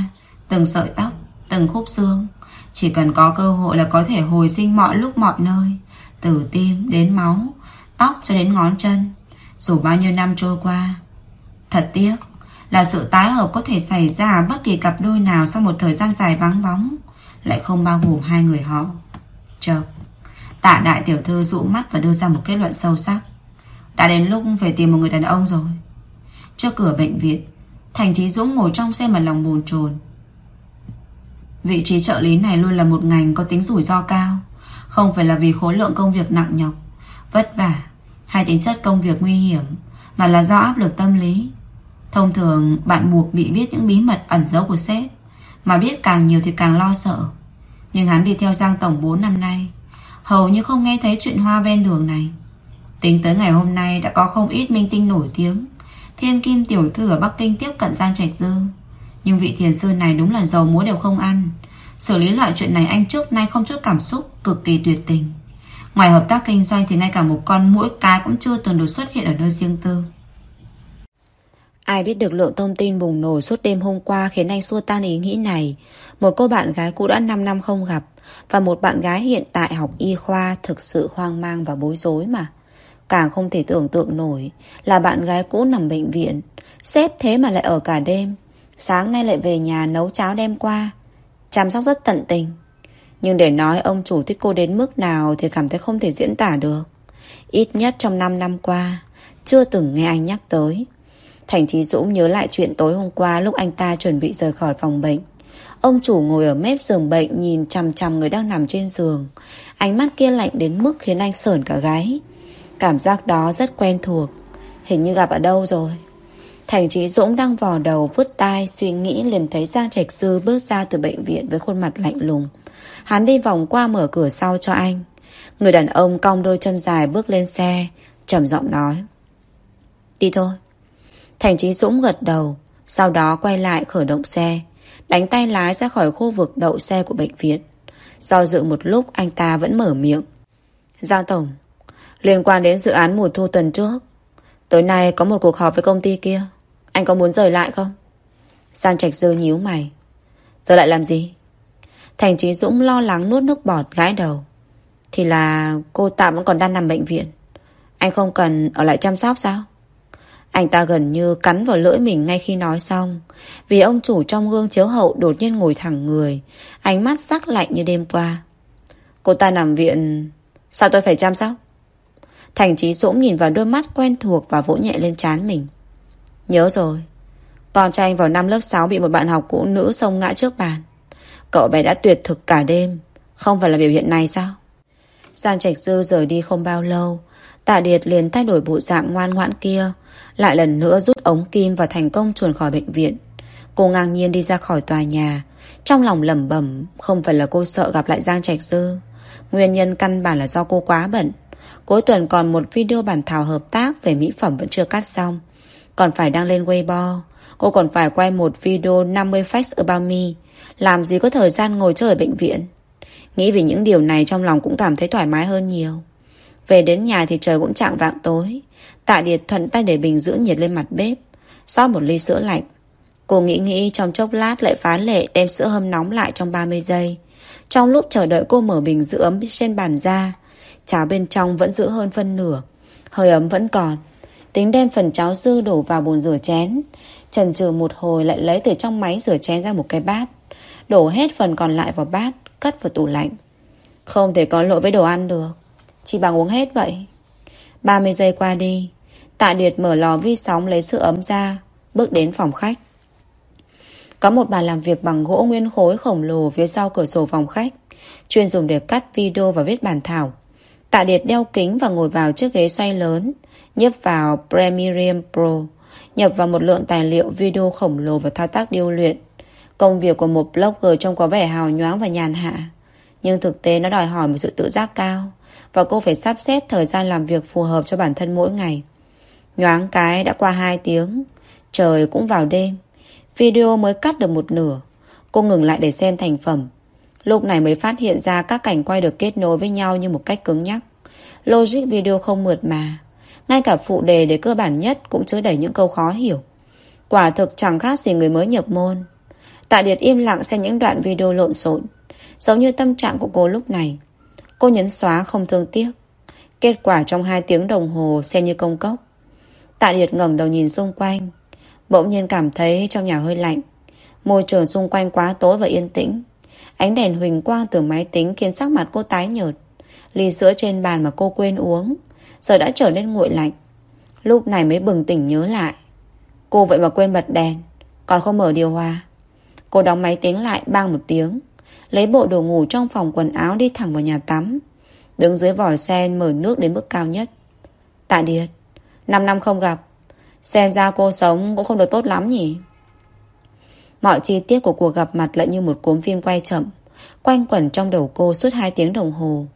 Từng sợi tóc, từng khúc xương. Chỉ cần có cơ hội là có thể hồi sinh mọi lúc mọi nơi. Từ tim đến máu Tóc cho đến ngón chân Dù bao nhiêu năm trôi qua Thật tiếc là sự tái hợp có thể xảy ra bất kỳ cặp đôi nào sau một thời gian dài vắng bóng lại không bao gồm hai người họ. Chợt, tạ đại tiểu thư dụ mắt và đưa ra một kết luận sâu sắc. Đã đến lúc phải tìm một người đàn ông rồi. Trước cửa bệnh viện, Thành Trí Dũng ngồi trong xe mà lòng bồn chồn. Vị trí trợ lý này luôn là một ngành có tính rủi ro cao, không phải là vì khối lượng công việc nặng nhọc, vất vả hay tính chất công việc nguy hiểm, mà là do áp lực tâm lý. Thông thường bạn buộc bị biết những bí mật ẩn giấu của sếp mà biết càng nhiều thì càng lo sợ. Nhưng hắn đi theo Giang Tổng 4 năm nay Hầu như không nghe thấy chuyện hoa ven đường này. Tính tới ngày hôm nay Đã có không ít minh tinh nổi tiếng. Thiên kim tiểu thư ở Bắc Kinh tiếp cận Giang Trạch Dư Nhưng vị thiền sư này đúng là dầu muối đều không ăn. Xử lý loại chuyện này anh trước nay không chút cảm xúc Cực kỳ tuyệt tình Ngoài hợp tác kinh doanh thì ngay cả một con mũi cái Cũng chưa từng được xuất hiện ở nơi riêng tư Ai biết được lượng thông tin bùng nổ suốt đêm hôm qua khiến anh xua tan ý nghĩ này. Một cô bạn gái cũ đã 5 năm không gặp, Và một bạn gái hiện tại học y khoa thực sự hoang mang và bối rối mà. Càng không thể tưởng tượng nổi là bạn gái cũ nằm bệnh viện. xếp thế mà lại ở cả đêm. Sáng nay lại về nhà nấu cháo đem qua. Chăm sóc rất tận tình. Nhưng để nói ông chủ thích cô đến mức nào thì cảm thấy không thể diễn tả được. Ít nhất trong 5 năm qua, chưa từng nghe anh nhắc tới. Thành Trí Dũng nhớ lại chuyện tối hôm qua lúc anh ta chuẩn bị rời khỏi phòng bệnh. Ông chủ ngồi ở mép giường bệnh nhìn chằm chằm người đang nằm trên giường. Ánh mắt kia lạnh đến mức khiến anh sởn cả gáy. Cảm giác đó rất quen thuộc. Hình như gặp ở đâu rồi. Thành Trí Dũng đang vò đầu vứt tai suy nghĩ liền thấy Giang Trạch Sư bước ra từ bệnh viện với khuôn mặt lạnh lùng. Hắn đi vòng qua mở cửa sau cho anh. Người đàn ông cong đôi chân dài bước lên xe, trầm giọng nói. Đi thôi. Thành Trí Dũng gật đầu, sau đó quay lại khởi động xe, đánh tay lái ra khỏi khu vực đậu xe của bệnh viện. Do dự một lúc anh ta vẫn mở miệng. Giang Tổng, liên quan đến dự án mùa thu tuần trước, tối nay có một cuộc họp với công ty kia. Anh có muốn rời lại không? Giang Trạch Dư nhíu mày. Giờ lại làm gì? Thành Trí Dũng lo lắng nuốt nước bọt gãi đầu. Thì là cô tạm vẫn còn đang nằm bệnh viện. Anh không cần ở lại chăm sóc sao? Anh ta gần như cắn vào lưỡi mình ngay khi nói xong. Vì ông chủ trong gương chiếu hậu đột nhiên ngồi thẳng người. Ánh mắt sắc lạnh như đêm qua. Cô ta nằm viện... Sao tôi phải chăm sóc? Thành trí Dũng nhìn vào đôi mắt quen thuộc và vỗ nhẹ lên trán mình. Nhớ rồi. Con trai anh vào năm lớp 6 bị một bạn học cũ nữ xông ngã trước bàn. Cậu bé đã tuyệt thực cả đêm. Không phải là biểu hiện này sao? Giang Trạch Dư rời đi không bao lâu. Tạ Điệt liền thay đổi bộ dạng ngoan ngoãn kia. Lại lần nữa rút ống kim và thành công chuồn khỏi bệnh viện. Cô ngang nhiên đi ra khỏi tòa nhà. Trong lòng lẩm bẩm, không phải là cô sợ gặp lại Giang Trạch Dư. Nguyên nhân căn bản là do cô quá bận. Cuối tuần còn một video bản thảo hợp tác về mỹ phẩm vẫn chưa cắt xong. Còn phải đăng lên Weibo. Cô còn phải quay một video 50 facts about me. Làm gì có thời gian ngồi chơi ở bệnh viện. Nghĩ về những điều này trong lòng cũng cảm thấy thoải mái hơn nhiều. Về đến nhà thì trời cũng chạng vạng tối. Tạ Điệt thuận tay để bình giữ nhiệt lên mặt bếp. xót một ly sữa lạnh. Cô nghĩ nghĩ trong chốc lát lại phá lệ đem sữa hâm nóng lại trong 30 giây. Trong lúc chờ đợi cô mở bình giữ ấm trên bàn ra. Cháo bên trong vẫn giữ hơn phân nửa. Hơi ấm vẫn còn. Tính đem phần cháo dư đổ vào bồn rửa chén. Trần trừ một hồi lại lấy từ trong máy rửa chén ra một cái bát. Đổ hết phần còn lại vào bát, cất vào tủ lạnh. Không thể có lỗi với đồ ăn được. Chỉ bằng uống hết vậy. 30 giây qua đi. Tạ Điệt mở lò vi sóng lấy sữa ấm ra, bước đến phòng khách. Có một bàn làm việc bằng gỗ nguyên khối khổng lồ phía sau cửa sổ phòng khách, chuyên dùng để cắt video và viết bản thảo. Tạ Điệt đeo kính và ngồi vào chiếc ghế xoay lớn, nhấp vào Premiere Pro, nhập vào một lượng tài liệu video khổng lồ và thao tác điêu luyện. Công việc của một blogger trông có vẻ hào nhoáng và nhàn hạ, nhưng thực tế nó đòi hỏi một sự tự giác cao và cô phải sắp xếp thời gian làm việc phù hợp cho bản thân mỗi ngày. Nhoáng cái đã qua 2 tiếng, trời cũng vào đêm. Video mới cắt được một nửa. Cô ngừng lại để xem thành phẩm. Lúc này mới phát hiện ra các cảnh quay được kết nối với nhau như một cách cứng nhắc. Logic video không mượt mà. Ngay cả phụ đề để cơ bản nhất cũng chứa đầy những câu khó hiểu. Quả thực chẳng khác gì người mới nhập môn. Tạ Điệt im lặng xem những đoạn video lộn xộn. Giống như tâm trạng của cô lúc này. Cô nhấn xóa không thương tiếc. Kết quả trong 2 tiếng đồng hồ xem như công cốc. Tạ Điệt ngẩng đầu nhìn xung quanh. Bỗng nhiên cảm thấy trong nhà hơi lạnh. Môi trường xung quanh quá tối và yên tĩnh. Ánh đèn huỳnh quang từ máy tính khiến sắc mặt cô tái nhợt. Ly sữa trên bàn mà cô quên uống. Giờ đã trở nên nguội lạnh. Lúc này mới bừng tỉnh nhớ lại. Cô vậy mà quên bật đèn. Còn không mở điều hòa. Cô đóng máy tính lại bang một tiếng. Lấy bộ đồ ngủ trong phòng quần áo đi thẳng vào nhà tắm. Đứng dưới vòi sen mở nước đến mức cao nhất. Tạ Điệt. 5 năm không gặp. Xem ra cô sống cũng không được tốt lắm nhỉ. Mọi chi tiết của cuộc gặp mặt lại như một cuốn phim quay chậm. Quanh quẩn trong đầu cô suốt 2 tiếng đồng hồ.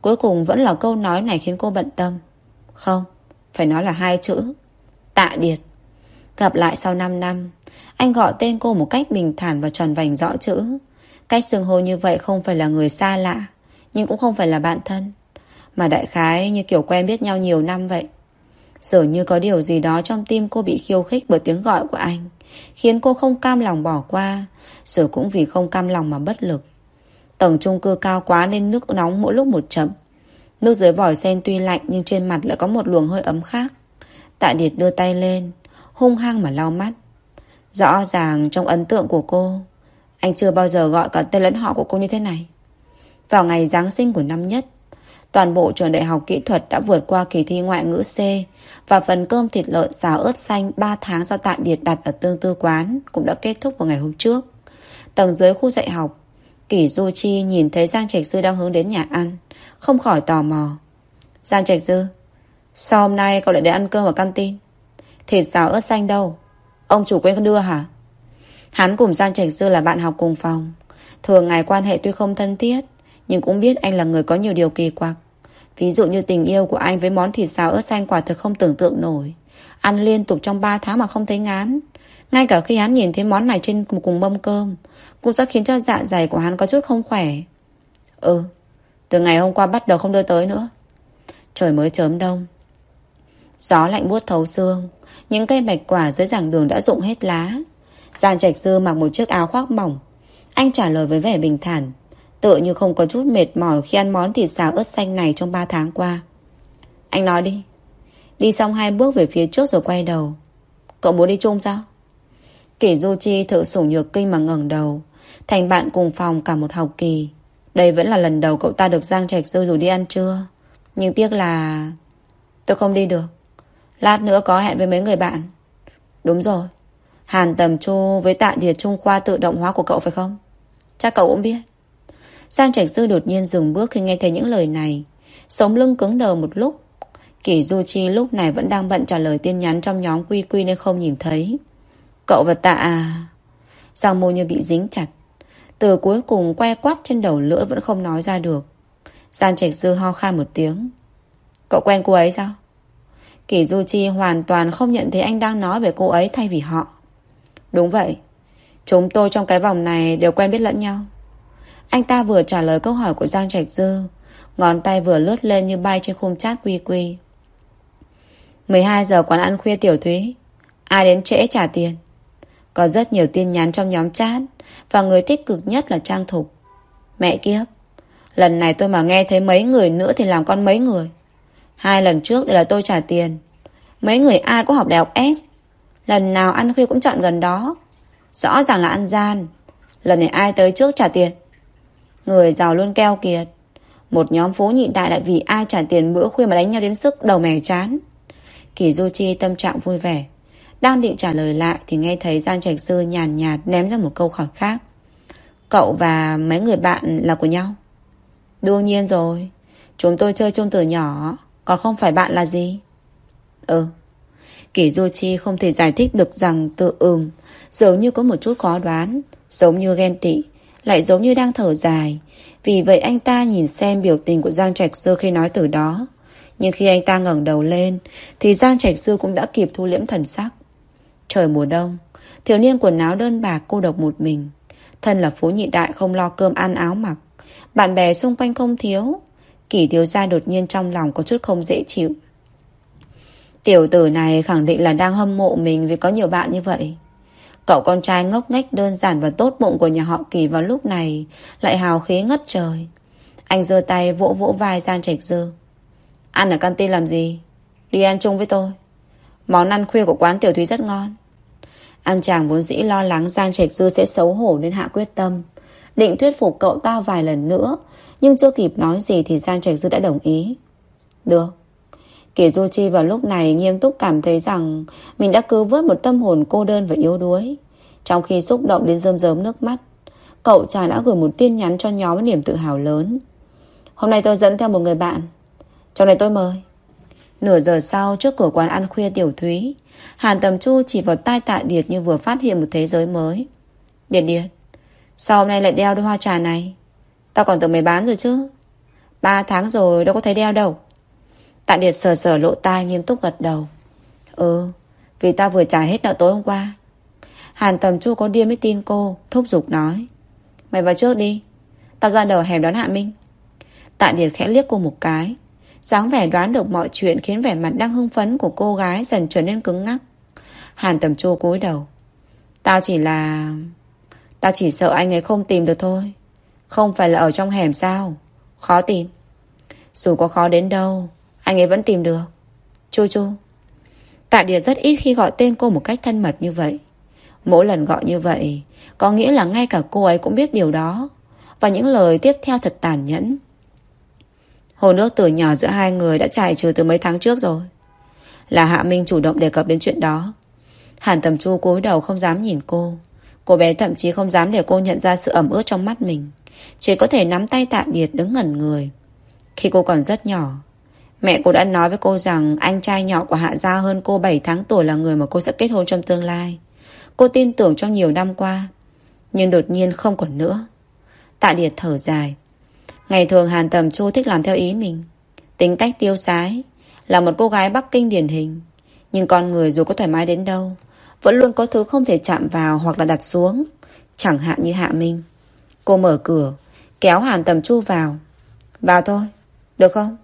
Cuối cùng vẫn là câu nói này khiến cô bận tâm. Không, phải nói là hai chữ. Tạ Điệt. Gặp lại sau 5 năm, anh gọi tên cô một cách bình thản và tròn vành rõ chữ. Cách xưng hô như vậy không phải là người xa lạ, nhưng cũng không phải là bạn thân. Mà đại khái như kiểu quen biết nhau nhiều năm vậy. Dường như có điều gì đó trong tim cô bị khiêu khích bởi tiếng gọi của anh, khiến cô không cam lòng bỏ qua, rồi cũng vì không cam lòng mà bất lực. Tầng chung cư cao quá nên nước nóng mỗi lúc một chậm. Nước dưới vòi sen tuy lạnh nhưng trên mặt lại có một luồng hơi ấm khác. Tạ Điệt đưa tay lên, hung hăng mà lau mắt. Rõ ràng trong ấn tượng của cô, anh chưa bao giờ gọi cả tên lẫn họ của cô như thế này. Vào ngày Giáng sinh của năm nhất, toàn bộ trường đại học kỹ thuật đã vượt qua kỳ thi ngoại ngữ C và phần cơm thịt lợn xào ớt xanh 3 tháng do Tạ Điệt đặt ở tương tư quán cũng đã kết thúc vào ngày hôm trước. Tầng dưới khu dạy học, Kỷ Du Chi nhìn thấy Giang Trạch Sư đang hướng đến nhà ăn, không khỏi tò mò. Giang Trạch Sư, sao hôm nay cậu lại đến ăn cơm ở canteen? Thịt xào ớt xanh đâu? Ông chủ quên đưa hả? Hắn cùng Giang Trạch Sư là bạn học cùng phòng. Thường ngày quan hệ tuy không thân thiết, nhưng cũng biết anh là người có nhiều điều kỳ quặc. Ví dụ như tình yêu của anh với món thịt xào ớt xanh quả thực không tưởng tượng nổi. Ăn liên tục trong 3 tháng mà không thấy ngán. Ngay cả khi hắn nhìn thấy món này trên cùng mâm cơm, cũng sẽ khiến cho dạ dày của hắn có chút không khỏe. Ừ, từ ngày hôm qua bắt đầu không đưa tới nữa. Trời mới chớm đông. Gió lạnh buốt thấu xương, những cây bạch quả dưới giảng đường đã rụng hết lá. Giang Trạch Dư mặc một chiếc áo khoác mỏng. Anh trả lời với vẻ bình thản. Tựa như không có chút mệt mỏi khi ăn món thịt xào ớt xanh này trong 3 tháng qua. Anh nói đi. Đi xong hai bước về phía trước rồi quay đầu. Cậu muốn đi chung sao? Kỷ Du Chi thợ sủng nhược kinh mà ngẩng đầu. Thành bạn cùng phòng cả một học kỳ. Đây vẫn là lần đầu cậu ta được Giang Trạch Dư rủ đi ăn trưa. Nhưng tiếc là... Tôi không đi được. Lát nữa có hẹn với mấy người bạn. Đúng rồi. Hàn Tầm Chu với tạ điệt trung khoa tự động hóa của cậu phải không? Chắc cậu cũng biết. Giang Trạch Sư đột nhiên dừng bước khi nghe thấy những lời này. Sống lưng cứng đờ một lúc. Kỷ Du Chi lúc này vẫn đang bận trả lời tin nhắn trong nhóm quy quy nên không nhìn thấy. Cậu và tạ... Giang môi như bị dính chặt. Từ cuối cùng que quắt trên đầu lưỡi vẫn không nói ra được. Giang Trạch dư ho khan một tiếng. Cậu quen cô ấy sao? Kỷ Du Chi hoàn toàn không nhận thấy anh đang nói về cô ấy thay vì họ. Đúng vậy. Chúng tôi trong cái vòng này đều quen biết lẫn nhau. Anh ta vừa trả lời câu hỏi của Giang Trạch Dư, Ngón tay vừa lướt lên như bay trên khung chat quy quy 12 giờ quán ăn khuya tiểu thúy Ai đến trễ trả tiền có rất nhiều tin nhắn trong nhóm chat, Và người tích cực nhất là Trang Thục. Mẹ kiếp, Lần này tôi mà nghe thấy mấy người nữa Thì làm con mấy người? Hai lần trước đều là tôi trả tiền. Mấy người ai có học đại học S. Lần nào ăn khuya cũng chọn gần đó. Rõ ràng là ăn gian. Lần này ai tới trước trả tiền? Người giàu luôn keo kiệt. Một nhóm phú nhị đại lại vì ai trả tiền bữa khuya mà đánh nhau đến sức đầu mè chán. Kỳ Du Chi tâm trạng vui vẻ. Đang định trả lời lại Thì nghe thấy Giang Trạch Sư nhàn nhạt ném ra một câu hỏi khác Cậu và mấy người bạn là của nhau Đương nhiên rồi Chúng tôi chơi chung từ nhỏ Còn không phải bạn là gì Ừ Kỷ Du Chi không thể giải thích được rằng tự ừm Dường như có một chút khó đoán Giống như ghen tị lại giống như đang thở dài. Vì vậy anh ta nhìn xem biểu tình của Giang Trạch Sư khi nói từ đó. Nhưng khi anh ta ngẩng đầu lên, thì Giang Trạch Sư cũng đã kịp thu liễm thần sắc. Trời mùa đông, thiếu niên quần áo đơn bạc cô độc một mình. Thân là phú nhị đại không lo cơm ăn áo mặc. Bạn bè xung quanh không thiếu. Kỷ thiếu gia đột nhiên trong lòng có chút không dễ chịu. Tiểu tử này khẳng định là đang hâm mộ mình vì có nhiều bạn như vậy. Cậu con trai ngốc nghếch đơn giản và tốt bụng của nhà họ Kỳ vào lúc này lại hào khí ngất trời. Anh giơ tay vỗ vỗ vai Giang Trạch Dư. Ăn ở canteen làm gì? Đi ăn chung với tôi. Món ăn khuya của quán Tiểu Thúy rất ngon. Anh chàng vốn dĩ lo lắng Giang Trạch Dư sẽ xấu hổ nên hạ quyết tâm. Định thuyết phục cậu ta vài lần nữa. Nhưng chưa kịp nói gì thì Giang Trạch Dư đã đồng ý. Được. Kỳ Du Chi vào lúc này nghiêm túc cảm thấy rằng mình đã cứu vớt một tâm hồn cô đơn và yếu đuối. Trong khi xúc động đến rơm rớm nước mắt, cậu chàng đã gửi một tin nhắn cho nhóm niềm tự hào lớn. Hôm nay tôi dẫn theo một người bạn. Trong này tôi mời. Nửa giờ sau trước cửa quán ăn khuya tiểu thúy, Hàn Tầm Chu chỉ vào tai tạ Điệt như vừa phát hiện một thế giới mới. Điệt Điệt, sao hôm nay lại đeo đôi hoa trà này? Tao còn tưởng mày bán rồi chứ. Ba tháng rồi đâu có thấy đeo đâu. Tạ Điệt sờ sờ lộ tai nghiêm túc gật đầu. Ừ, vì ta vừa trả hết nợ tối hôm qua. Hàn Tầm Chu có điên mới tin cô, thúc giục nói. Mày vào trước đi, tao ra đầu hẻm đón Hạ Minh. Tạ Điệt khẽ liếc cô một cái dáng vẻ đoán được mọi chuyện khiến vẻ mặt đang hưng phấn của cô gái dần trở nên cứng ngắc. Hàn Tầm chua cúi đầu. Tao chỉ là... Tao chỉ sợ anh ấy không tìm được thôi. Không phải là ở trong hẻm sao Khó tìm Dù có khó đến đâu, Anh ấy vẫn tìm được Chu chu Tạ Điệt rất ít khi gọi tên cô một cách thân mật như vậy Mỗi lần gọi như vậy, Có nghĩa là ngay cả cô ấy cũng biết điều đó Và những lời tiếp theo thật tàn nhẫn Hồ nước từ nhỏ giữa hai người đã trải trừ từ mấy tháng trước rồi. Là Hạ Minh chủ động đề cập đến chuyện đó. Hàn Tầm Chu cúi đầu không dám nhìn cô. Cô bé thậm chí không dám để cô nhận ra sự ẩm ướt trong mắt mình. Chỉ có thể nắm tay tạ điệt đứng ngẩn người. Khi cô còn rất nhỏ, Mẹ cô đã nói với cô rằng Anh trai nhỏ của Hạ Gia hơn cô 7 tháng tuổi Là người mà cô sẽ kết hôn trong tương lai. Cô tin tưởng trong nhiều năm qua, Nhưng đột nhiên không còn nữa. Tạ điệt thở dài. Ngày thường Hàn Tầm Chu thích làm theo ý mình. Tính cách tiêu sái, Là một cô gái Bắc Kinh điển hình. Nhưng con người dù có thoải mái đến đâu, Vẫn luôn có thứ không thể chạm vào Hoặc là đặt xuống, Chẳng hạn như Hạ Minh. Cô mở cửa, Kéo Hàn Tầm Chu vào. Vào thôi, Được không?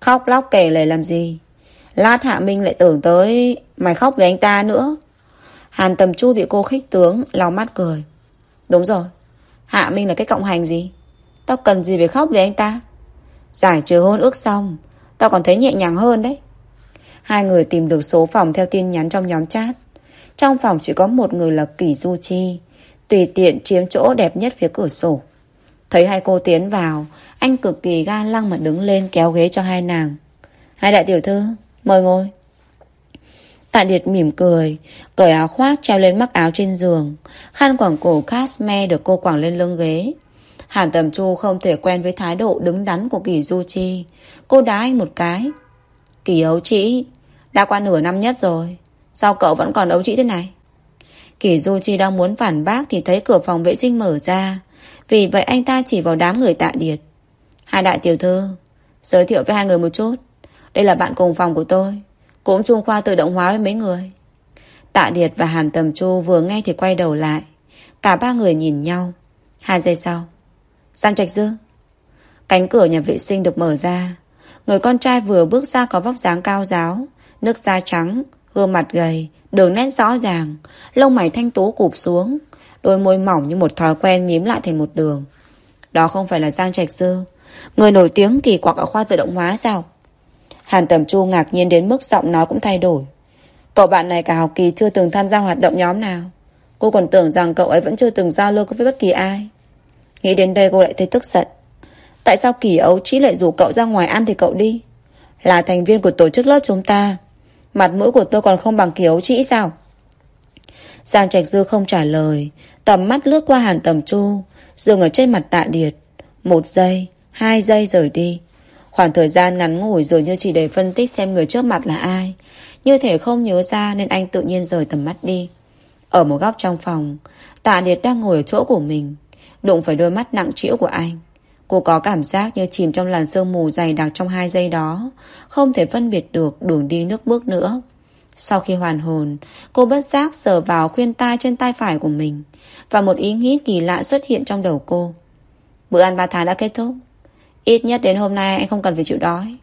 Khóc lóc kể lể làm gì? Lát Hạ Minh lại tưởng tới, Mày khóc với anh ta nữa. Hàn Tầm Chu bị cô khích tướng, lau mắt cười. Đúng rồi, Hạ Minh là cái cộng hành gì? Tao cần gì phải khóc với anh ta? Giải trừ hôn ước xong, Tao còn thấy nhẹ nhàng hơn đấy. Hai người tìm được số phòng theo tin nhắn trong nhóm chat. Trong phòng chỉ có một người là Kỳ Du Chi, Tùy tiện chiếm chỗ đẹp nhất phía cửa sổ. Thấy hai cô tiến vào, Anh cực kỳ ga lăng mà đứng lên kéo ghế cho hai nàng. Hai đại tiểu thư, Mời ngồi. Tạ Điệt mỉm cười, Cởi áo khoác treo lên mắc áo trên giường. Khăn quảng cổ cashmere được cô quảng lên lưng ghế. Hàn Tầm Chu không thể quen với thái độ đứng đắn của Kỳ Du Chi. Cô đá anh một cái. Kỳ ấu trĩ, đã qua nửa năm nhất rồi. Sao cậu vẫn còn ấu trĩ thế này? Kỳ Du Chi đang muốn phản bác thì thấy cửa phòng vệ sinh mở ra. Vì vậy anh ta chỉ vào đám người tạ điệt. Hai đại tiểu thư, giới thiệu với hai người một chút. Đây là bạn cùng phòng của tôi. Cũng chung khoa tự động hóa với mấy người. Tạ Điệt và Hàn Tầm Chu vừa nghe thì quay đầu lại. Cả ba người nhìn nhau. Hai giây sau. Giang Trạch Dư. Cánh cửa nhà vệ sinh được mở ra. Người con trai vừa bước ra có vóc dáng cao giáo, Nước da trắng, Gương mặt gầy, Đường nét rõ ràng, Lông mày thanh tú cụp xuống, Đôi môi mỏng như một thói quen mím lại thành một đường. Đó không phải là Giang Trạch Dư, Người nổi tiếng kỳ quặc ở khoa tự động hóa sao? Hàn Tầm Chu ngạc nhiên đến mức giọng nói cũng thay đổi. Cậu bạn này cả học kỳ chưa từng tham gia hoạt động nhóm nào. Cô còn tưởng rằng cậu ấy vẫn chưa từng giao lưu với bất kỳ ai. Nghĩ đến đây cô lại thấy tức giận. Tại sao kỳ ấu chỉ lại rủ cậu ra ngoài ăn thì cậu đi? Là thành viên của tổ chức lớp chúng ta. Mặt mũi của tôi còn không bằng kỳ ấu chỉ sao? Giang Trạch Dư không trả lời. Tầm mắt lướt qua hàn tầm chu Dừng ở trên mặt tạ điệt. Một giây, hai giây rời đi. Khoảng thời gian ngắn ngủi rồi như chỉ để phân tích xem người trước mặt là ai. Như thể không nhớ ra nên anh tự nhiên rời tầm mắt đi. Ở một góc trong phòng Tạ Điệt đang ngồi ở chỗ của mình. Đụng phải đôi mắt nặng trĩu của anh. Cô có cảm giác như chìm trong làn sương mù dày đặc trong hai giây đó. Không thể phân biệt được đường đi nước bước nữa. Sau khi hoàn hồn, Cô bất giác sờ vào khuyên tai trên tay phải của mình. Và một ý nghĩ kỳ lạ xuất hiện trong đầu cô. Bữa ăn ba tháng đã kết thúc. Ít nhất đến hôm nay anh không cần phải chịu đói.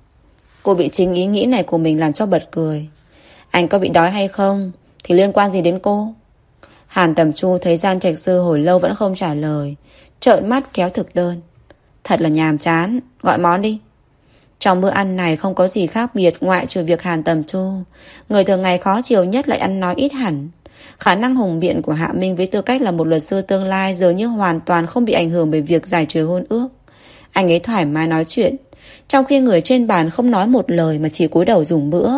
Cô bị chính ý nghĩ này của mình làm cho bật cười. Anh có bị đói hay không Thì liên quan gì đến cô? Hàn Tầm Chu thấy Gian Trạch Sư hồi lâu vẫn không trả lời, Trợn mắt kéo thực đơn. Thật là nhàm chán, Gọi món đi. Trong bữa ăn này không có gì khác biệt Ngoại trừ việc Hàn Tầm Chu. Người thường ngày khó chiều nhất lại ăn nói ít hẳn. Khả năng hùng biện của Hạ Minh Với tư cách là một luật sư tương lai Dường như hoàn toàn không bị ảnh hưởng Bởi việc giải trừ hôn ước. Anh ấy thoải mái nói chuyện, Trong khi người trên bàn không nói một lời Mà chỉ cúi đầu dùng bữa,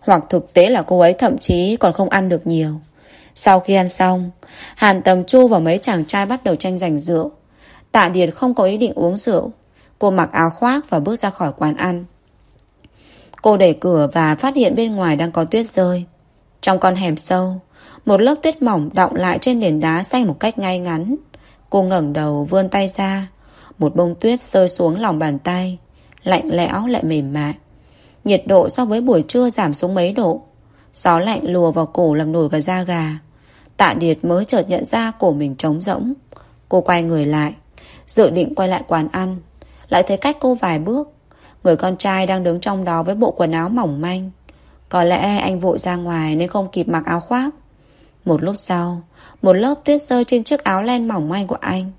Hoặc thực tế là cô ấy thậm chí còn không ăn được nhiều sau khi ăn xong, Hàn Tầm Chu và mấy chàng trai bắt đầu tranh giành rượu. Tạ Điệt không có ý định uống rượu. Cô mặc áo khoác và bước ra khỏi quán ăn. Cô đẩy cửa và phát hiện bên ngoài đang có tuyết rơi. Trong con hẻm sâu, một lớp tuyết mỏng đọng lại trên nền đá xanh một cách ngay ngắn. Cô ngẩng đầu vươn tay ra. Một bông tuyết rơi xuống lòng bàn tay. Lạnh lẽo lại mềm mại. Nhiệt độ so với buổi trưa giảm xuống mấy độ. Gió lạnh lùa vào cổ làm nổi cả da gà. Tạ Điệt mới chợt nhận ra cổ mình trống rỗng. Cô quay người lại, dự định quay lại quán ăn. Lại thấy cách cô vài bước. Người con trai đang đứng trong đó với bộ quần áo mỏng manh. Có lẽ anh vội ra ngoài nên không kịp mặc áo khoác. Một lúc sau, một lớp tuyết rơi trên chiếc áo len mỏng manh của anh.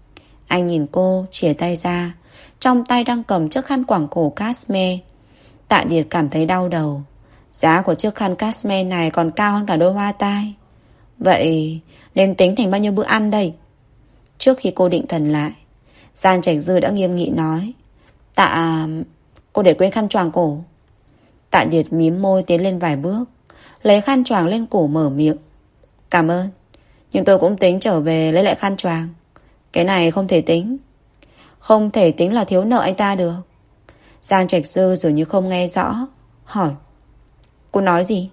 Anh nhìn cô, chìa tay ra. Trong tay đang cầm chiếc khăn quảng cổ Casme. Tạ Điệt cảm thấy đau đầu. Giá của chiếc khăn Casme này còn cao hơn cả đôi hoa tai. Vậy nên tính thành bao nhiêu bữa ăn đây? Trước khi cô định thần lại, Giang Trạch Dư đã nghiêm nghị nói. Tạ... Cô để quên khăn choàng cổ. Tạ Điệt mím môi tiến lên vài bước. Lấy khăn choàng lên cổ mở miệng. Cảm ơn. Nhưng tôi cũng tính trở về lấy lại khăn choàng. Cái này không thể tính. Không thể tính là thiếu nợ anh ta được. Giang Trạch Dư dường như không nghe rõ. Hỏi. Cô nói gì?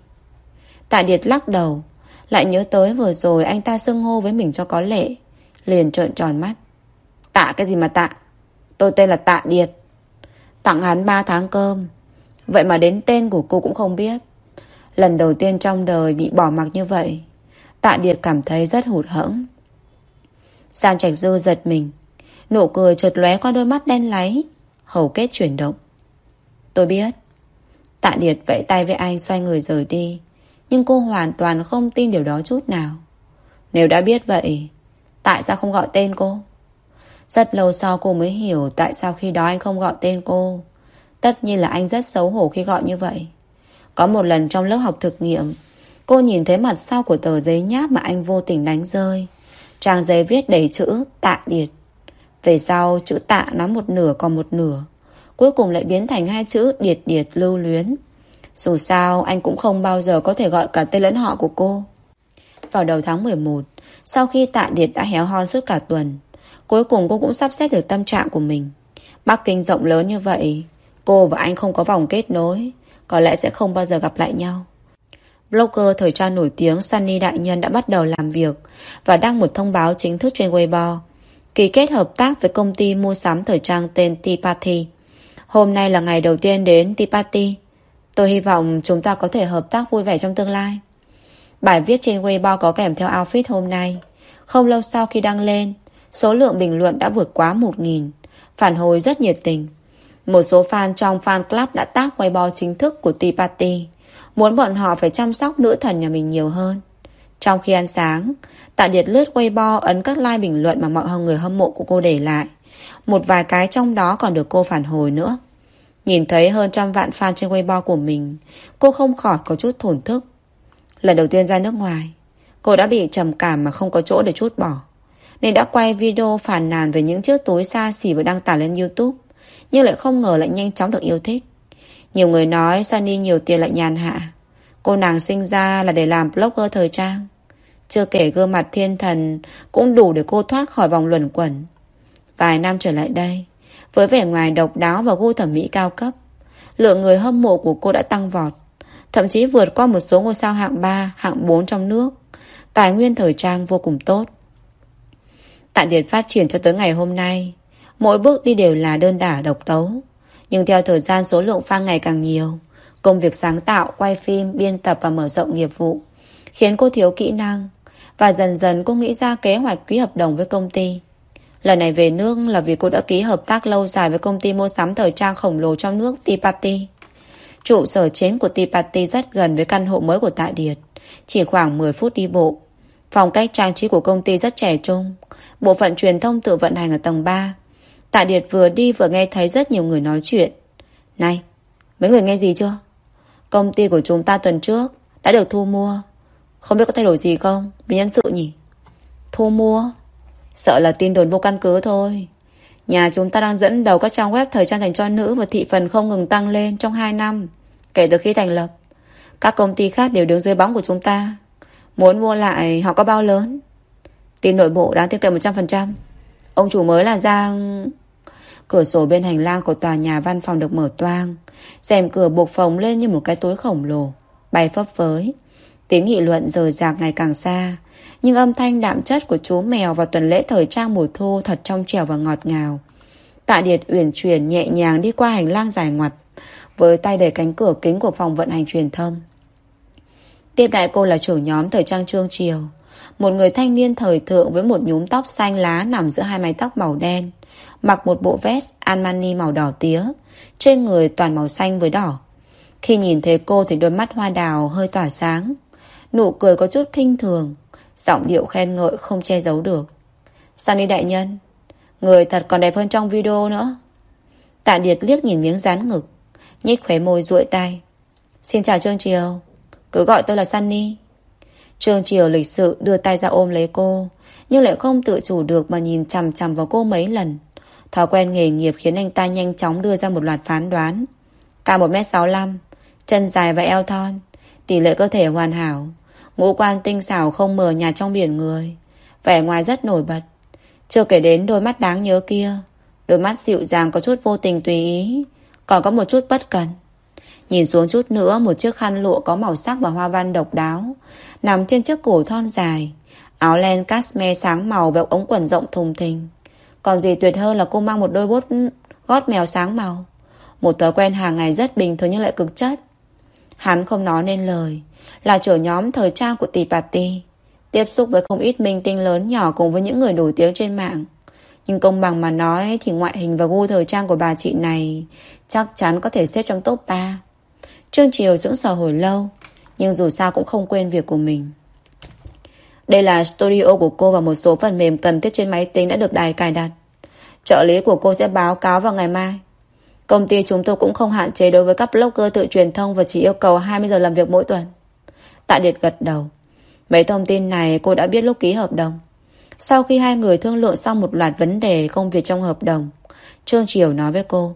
Tạ Điệt lắc đầu. Lại nhớ tới vừa rồi anh ta xưng hô với mình cho có lệ. Liền trợn tròn mắt. Tạ cái gì mà tạ? Tôi tên là Tạ Điệt. Tặng hắn 3 tháng cơm. Vậy mà đến tên của cô cũng không biết. Lần đầu tiên trong đời bị bỏ mặc như vậy. Tạ Điệt cảm thấy rất hụt hẫng. Giang Trạch Dư giật mình. Nụ cười chợt lóe qua đôi mắt đen láy. Hầu kết chuyển động. Tôi biết. Tạ Điệt vẫy tay với anh xoay người rời đi. Nhưng cô hoàn toàn không tin điều đó chút nào. Nếu đã biết vậy, tại sao không gọi tên cô? Rất lâu sau cô mới hiểu tại sao khi đó anh không gọi tên cô. Tất nhiên là anh rất xấu hổ khi gọi như vậy. Có một lần trong lớp học thực nghiệm, cô nhìn thấy mặt sau của tờ giấy nháp mà anh vô tình đánh rơi. Trang giấy viết đầy chữ tạ điệt. Về sau chữ tạ nói một nửa còn một nửa. Cuối cùng lại biến thành hai chữ điệt điệt lưu luyến. Dù sao anh cũng không bao giờ có thể gọi cả tên lẫn họ của cô. Vào đầu tháng 11, sau khi tạ điệt đã héo hon suốt cả tuần, cuối cùng cô cũng sắp xếp được tâm trạng của mình. Bắc Kinh rộng lớn như vậy, cô và anh không có vòng kết nối, có lẽ sẽ không bao giờ gặp lại nhau. Blogger thời trang nổi tiếng Sunny Đại Nhân đã bắt đầu làm việc và đăng một thông báo chính thức trên Weibo, ký kết hợp tác với công ty mua sắm thời trang tên Tea Party. Hôm nay là ngày đầu tiên đến Tea Party. Tôi hy vọng chúng ta có thể hợp tác vui vẻ trong tương lai. Bài viết trên Weibo có kèm theo outfit hôm nay. Không lâu sau khi đăng lên, số lượng bình luận đã vượt quá 1.000, phản hồi rất nhiệt tình. Một số fan trong fan club đã tác Weibo chính thức của Tea Party, muốn bọn họ phải chăm sóc nữ thần nhà mình nhiều hơn. Trong khi ăn sáng, Tạ Điệt lướt Weibo ấn các like bình luận mà mọi người hâm mộ của cô để lại. Một vài cái trong đó còn được cô phản hồi nữa. Nhìn thấy hơn trăm vạn fan trên Weibo của mình, cô không khỏi có chút thổn thức. Lần đầu tiên ra nước ngoài, cô đã bị trầm cảm mà không có chỗ để chút bỏ. Nên đã quay video phản nàn về những chiếc túi xa xỉ và đăng tải lên YouTube, nhưng lại không ngờ lại nhanh chóng được yêu thích. Nhiều người nói Sunny nhiều tiền lại nhàn hạ. Cô nàng sinh ra là để làm blogger thời trang. Chưa kể gương mặt thiên thần cũng đủ để cô thoát khỏi vòng luẩn quẩn. Vài năm trở lại đây, với vẻ ngoài độc đáo và gu thẩm mỹ cao cấp, lượng người hâm mộ của cô đã tăng vọt, thậm chí vượt qua một số ngôi sao hạng 3, hạng 4 trong nước. Tài nguyên thời trang vô cùng tốt. Tại Điệt phát triển cho tới ngày hôm nay, mỗi bước đi đều là đơn đả độc đấu. Nhưng theo thời gian số lượng fan ngày càng nhiều, công việc sáng tạo, quay phim, biên tập và mở rộng nghiệp vụ khiến cô thiếu kỹ năng và dần dần cô nghĩ ra kế hoạch ký hợp đồng với công ty. Lần này về nước là vì cô đã ký hợp tác lâu dài với công ty mua sắm thời trang khổng lồ trong nước Tipati. Trụ sở chính của Tipati rất gần với căn hộ mới của Tạ Điệt, chỉ khoảng 10 phút đi bộ. Phòng cách trang trí của công ty rất trẻ trung, bộ phận truyền thông tự vận hành ở tầng 3. Tạ Điệt vừa đi vừa nghe thấy rất nhiều người nói chuyện. Này, mấy người nghe gì chưa? Công ty của chúng ta tuần trước đã được thu mua. Không biết có thay đổi gì không? Vì nhân sự nhỉ? Thu mua? Sợ là tin đồn vô căn cứ thôi. Nhà chúng ta đang dẫn đầu các trang web thời trang dành cho nữ và thị phần không ngừng tăng lên trong 2 năm, kể từ khi thành lập. Các công ty khác đều đứng dưới bóng của chúng ta. Muốn mua lại họ có bao lớn? Tin nội bộ đáng tin cậy 100%. Ông chủ mới là Giang... Cửa sổ bên hành lang của tòa nhà văn phòng được mở toang. rèm cửa buộc phồng lên như một cái túi khổng lồ. Bay phấp phới. Tiếng nghị luận rời rạc ngày càng xa. Nhưng âm thanh đạm chất của chú mèo vào tuần lễ thời trang mùa thu thật trong trẻo và ngọt ngào. Tạ Điệt uyển chuyển nhẹ nhàng đi qua hành lang dài ngoặt, với tay đẩy cánh cửa kính của phòng vận hành truyền thông. Tiếp đại cô là trưởng nhóm thời trang trương triều. Một người thanh niên thời thượng với một nhúm tóc xanh lá nằm giữa hai mái tóc màu đen. Mặc một bộ vest Armani màu đỏ tía. Trên người toàn màu xanh với đỏ. Khi nhìn thấy cô thì đôi mắt hoa đào hơi tỏa sáng. Nụ cười có chút kinh thường. Giọng điệu khen ngợi không che giấu được. Sunny đại nhân, Người thật còn đẹp hơn trong video nữa. Tạ Điệt liếc nhìn miếng dán ngực, nhích khóe môi duỗi tay. Xin chào Trương Triều, cứ gọi tôi là Sunny. Trương Triều lịch sự đưa tay ra ôm lấy cô, nhưng lại không tự chủ được mà nhìn chằm chằm vào cô mấy lần. Thói quen nghề nghiệp khiến anh ta nhanh chóng đưa ra một loạt phán đoán. Cao 1m65, chân dài và eo thon, tỷ lệ cơ thể hoàn hảo, ngũ quan tinh xảo không mờ nhạt trong biển người, vẻ ngoài rất nổi bật. Chưa kể đến đôi mắt đáng nhớ kia, đôi mắt dịu dàng có chút vô tình tùy ý, còn có một chút bất cần. Nhìn xuống chút nữa một chiếc khăn lụa có màu sắc và hoa văn độc đáo nằm trên chiếc cổ thon dài. Áo len cashmere sáng màu và ống quần rộng thùng thình. Còn gì tuyệt hơn là cô mang một đôi bốt gót mèo sáng màu. Một thói quen hàng ngày rất bình thường nhưng lại cực chất. Hắn không nói nên lời. Là trưởng nhóm thời trang của tỷ party. Tiếp xúc với không ít minh tinh lớn nhỏ cùng với những người nổi tiếng trên mạng. Nhưng công bằng mà nói thì ngoại hình và gu thời trang của bà chị này chắc chắn có thể xếp trong top 3. Trương Triều dưỡng sờ hồi lâu, nhưng dù sao cũng không quên việc của mình. Đây là studio của cô và một số phần mềm cần thiết trên máy tính đã được đài cài đặt. Trợ lý của cô sẽ báo cáo vào ngày mai. Công ty chúng tôi cũng không hạn chế đối với các blogger tự truyền thông và chỉ yêu cầu 20 giờ làm việc mỗi tuần. Tạ Điệt gật đầu. Mấy thông tin này cô đã biết lúc ký hợp đồng. Sau khi hai người thương lượng xong một loạt vấn đề công việc trong hợp đồng, Trương Triều nói với cô.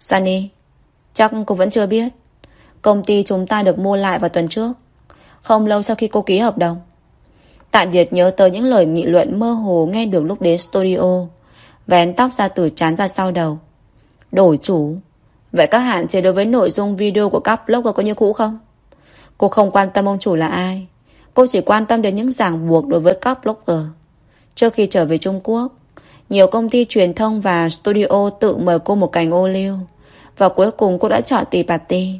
Sunny, chắc cô vẫn chưa biết. Công ty chúng ta được mua lại vào tuần trước. Không lâu sau khi cô ký hợp đồng. Tạ Điệt nhớ tới những lời nghị luận mơ hồ nghe được lúc đến studio. Vén tóc ra từ trán ra sau đầu. Đổi chủ. Vậy các hạn chế đối với nội dung video của các blogger có như cũ không? Cô không quan tâm ông chủ là ai. Cô chỉ quan tâm đến những ràng buộc đối với các blogger. Trước khi trở về Trung Quốc, nhiều công ty truyền thông và studio tự mời cô một cành ô liu. Và cuối cùng cô đã chọn tỷ party.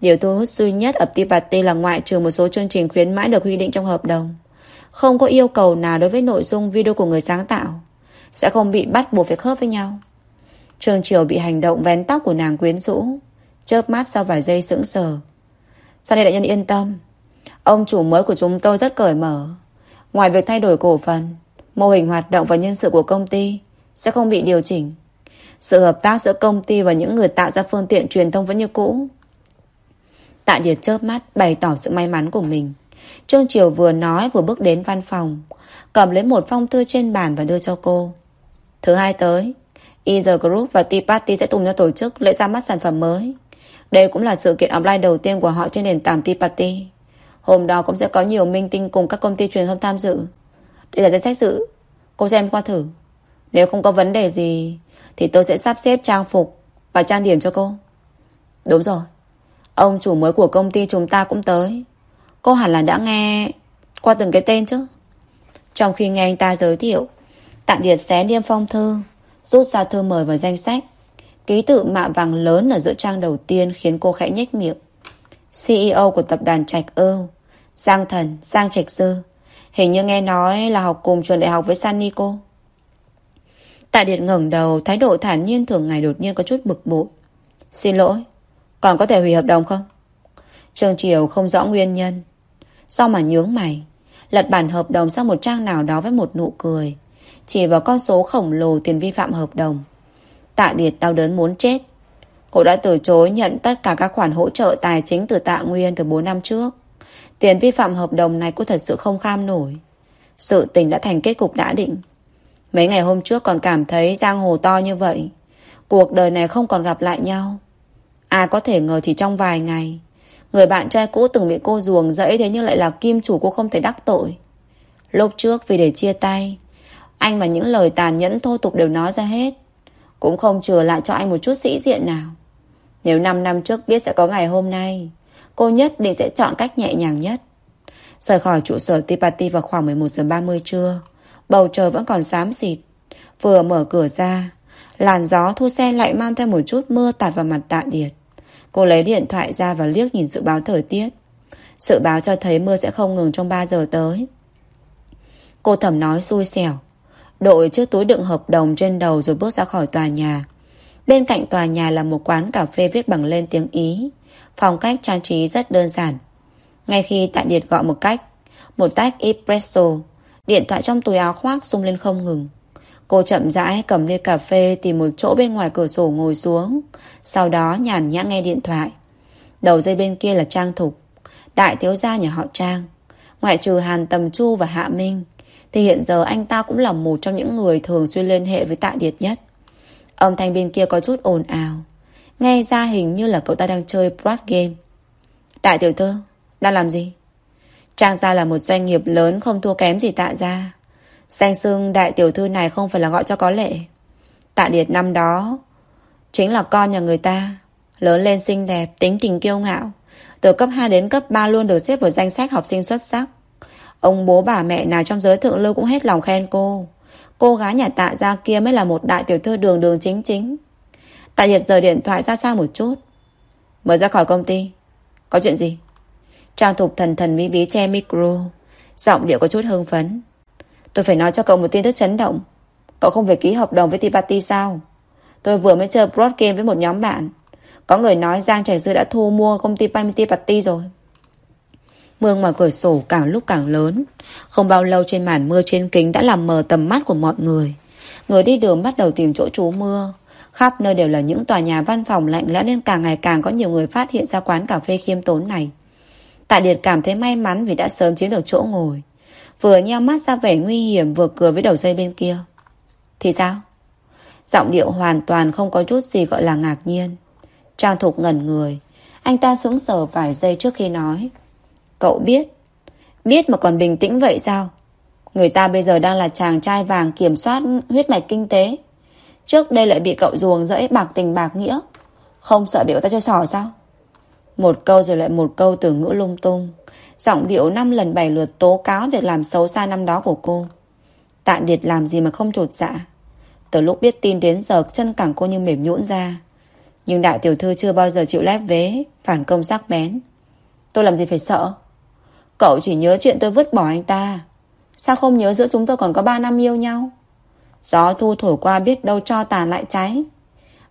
Điều thu hút duy nhất ở Tea Party là ngoại trừ một số chương trình khuyến mãi được quy định trong hợp đồng. Không có yêu cầu nào đối với nội dung video của người sáng tạo. Sẽ không bị bắt buộc phải khớp với nhau. Trường Triều bị hành động vén tóc của nàng quyến rũ. Chớp mắt sau vài giây sững sờ. Sau đây đại nhân yên tâm. Ông chủ mới của chúng tôi rất cởi mở. Ngoài việc thay đổi cổ phần, mô hình hoạt động và nhân sự của công ty sẽ không bị điều chỉnh. Sự hợp tác giữa công ty và những người tạo ra phương tiện truyền thông vẫn như cũ. Tạ Điệt chớp mắt bày tỏ sự may mắn của mình. Trương Triều vừa nói vừa bước đến văn phòng, cầm lấy một phong thư trên bàn và đưa cho cô. Thứ hai tới, Easer Group và Tea Party sẽ cùng nhau tổ chức lễ ra mắt sản phẩm mới. Đây cũng là sự kiện offline đầu tiên của họ trên nền tảng T-Party. Hôm đó cũng sẽ có nhiều minh tinh cùng các công ty truyền thông tham dự. Đây là danh sách dự. Cô xem qua thử. Nếu không có vấn đề gì, thì tôi sẽ sắp xếp trang phục và trang điểm cho cô. Đúng rồi. Ông chủ mới của công ty chúng ta cũng tới. Cô hẳn là đã nghe qua từng cái tên chứ. Trong khi nghe anh ta giới thiệu, Tạ Điệt xé niêm phong thư, rút ra thư mời vào danh sách. Ký tự mạ vàng lớn ở giữa trang đầu tiên khiến cô khẽ nhếch miệng. CEO của tập đoàn Trạch Âu, Giang Thần, Giang Trạch Dư. Hình như nghe nói là học cùng trường đại học với Sunny cô. Tạ Điệt ngẩng đầu, thái độ thản nhiên thường ngày đột nhiên có chút bực bội. Xin lỗi, còn có thể hủy hợp đồng không? Trương Triều không rõ nguyên nhân. Do mà nhướng mày, lật bản hợp đồng sang một trang nào đó với một nụ cười. Chỉ vào con số khổng lồ tiền vi phạm hợp đồng. Tạ Điệt đau đớn muốn chết. Cô đã từ chối nhận tất cả các khoản hỗ trợ tài chính từ Tạ Nguyên từ 4 năm trước. Tiền vi phạm hợp đồng này cô thật sự không kham nổi. Sự tình đã thành kết cục đã định. Mấy ngày hôm trước còn cảm thấy giang hồ to như vậy. Cuộc đời này không còn gặp lại nhau. Ai có thể ngờ chỉ trong vài ngày, Người bạn trai cũ từng bị cô ruồng dẫy Thế nhưng lại là kim chủ cô không thể đắc tội Lúc trước vì để chia tay, Anh và những lời tàn nhẫn thô tục đều nói ra hết cũng không chừa lại cho anh một chút sĩ diện nào Nếu 5 năm trước biết sẽ có ngày hôm nay, Cô nhất định sẽ chọn cách nhẹ nhàng nhất Rời khỏi trụ sở Tipati vào khoảng 11 giờ 30 trưa, Bầu trời vẫn còn xám xịt Vừa mở cửa ra, Làn gió thu xe lại mang theo một chút mưa tạt vào mặt tạ điệt Cô lấy điện thoại ra và liếc nhìn dự báo thời tiết. Dự báo cho thấy mưa sẽ không ngừng trong 3 giờ tới. Cô thầm nói xui xẻo. Đội chiếc túi đựng hợp đồng trên đầu rồi bước ra khỏi tòa nhà. Bên cạnh tòa nhà là một quán cà phê viết bằng lên tiếng Ý. Phong cách trang trí rất đơn giản. Ngay khi Tạ Điệt gọi một cách, một tách espresso, điện thoại trong túi áo khoác rung lên không ngừng. Cô chậm rãi cầm ly cà phê tìm một chỗ bên ngoài cửa sổ ngồi xuống. Sau đó nhàn nhã nghe điện thoại. Đầu dây bên kia là Trang Thục. Đại thiếu gia nhà họ Trang. Ngoại trừ Hàn Tầm Chu và Hạ Minh. Thì hiện giờ anh ta cũng là một trong những người thường xuyên liên hệ với Tạ Điệt nhất. Âm thanh bên kia có chút ồn ào. Nghe ra hình như là cậu ta đang chơi board game. Đại tiểu thư, đang làm gì? Trang gia là một doanh nghiệp lớn không thua kém gì tạ gia. Danh xưng đại tiểu thư này không phải là gọi cho có lệ. Tạ Điệt năm đó chính là con nhà người ta. Lớn lên xinh đẹp, tính tình kiêu ngạo. Từ cấp 2 đến cấp 3 luôn được xếp vào danh sách học sinh xuất sắc. Ông bố bà mẹ nào trong giới thượng lưu cũng hết lòng khen cô. Cô gái nhà tạ gia kia mới là một đại tiểu thư đường đường chính chính. Tạ Nhật rời điện thoại ra xa một chút. Mới ra khỏi công ty. Có chuyện gì? Trang Thục thần thần bí bí che micro. Giọng điệu có chút hưng phấn. Tôi phải nói cho cậu một tin tức chấn động. Cậu không phải ký hợp đồng với T-Party sao? Tôi vừa mới chơi broad game với một nhóm bạn. Có người nói Giang Trẻ Sư đã thu mua công ty T-Party rồi. Mưa ngoài cửa sổ càng lúc càng lớn. Không bao lâu trên màn mưa trên kính đã làm mờ tầm mắt của mọi người. Người đi đường bắt đầu tìm chỗ trú mưa. Khắp nơi đều là những tòa nhà văn phòng lạnh lẽo nên càng ngày càng có nhiều người phát hiện ra quán cà phê khiêm tốn này. Tạ Điệt cảm thấy may mắn vì đã sớm chiếm được chỗ ngồi. Vừa nheo mắt ra vẻ nguy hiểm, vừa cười với đầu dây bên kia. Thì sao? Giọng điệu hoàn toàn không có chút gì gọi là ngạc nhiên. Trang Thục ngẩn người. Anh ta sững sờ vài giây trước khi nói. Cậu biết. Biết mà còn bình tĩnh vậy sao? Người ta bây giờ đang là chàng trai vàng kiểm soát huyết mạch kinh tế. Trước đây lại bị cậu ruồng rẫy bạc tình bạc nghĩa. Không sợ bị người ta chơi sỏ sao? Một câu rồi lại một câu từ ngữ lung tung. Giọng điệu năm lần bảy lượt tố cáo việc làm xấu xa năm đó của cô. Tạ Điệt làm gì mà không trột dạ. Từ lúc biết tin đến giờ chân cẳng cô như mềm nhũn ra. Nhưng đại tiểu thư chưa bao giờ chịu lép vế, phản công sắc bén. Tôi làm gì phải sợ? Cậu chỉ nhớ chuyện tôi vứt bỏ anh ta. Sao không nhớ giữa chúng tôi còn có 3 năm yêu nhau? Gió thu thổi qua biết đâu cho tàn lại cháy.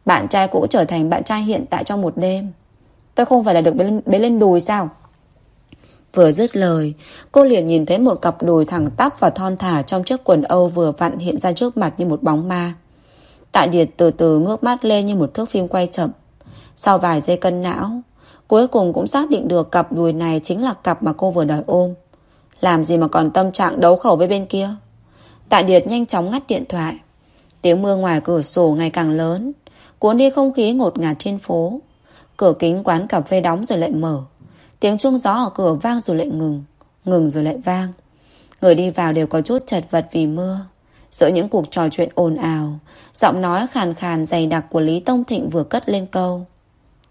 Bạn trai cũ trở thành bạn trai hiện tại trong một đêm. Tôi không phải là được bế lên, bế lên đùi sao? Vừa dứt lời, cô liền nhìn thấy một cặp đùi thẳng tắp và thon thả trong chiếc quần Âu vừa vặn hiện ra trước mặt như một bóng ma. Tạ Điệt từ từ ngước mắt lên như một thước phim quay chậm. Sau vài giây cân não, cuối cùng cũng xác định được cặp đùi này chính là cặp mà cô vừa đòi ôm. Làm gì mà còn tâm trạng đấu khẩu với bên kia? Tạ Điệt nhanh chóng ngắt điện thoại. Tiếng mưa ngoài cửa sổ ngày càng lớn, cuốn đi không khí ngột ngạt trên phố. Cửa kính quán cà phê đóng rồi lại mở. Tiếng chuông gió ở cửa vang rồi lại ngừng Ngừng rồi lại vang Người đi vào đều có chút chật vật vì mưa Giữa những cuộc trò chuyện ồn ào Giọng nói khàn khàn dày đặc của Lý Tông Thịnh vừa cất lên câu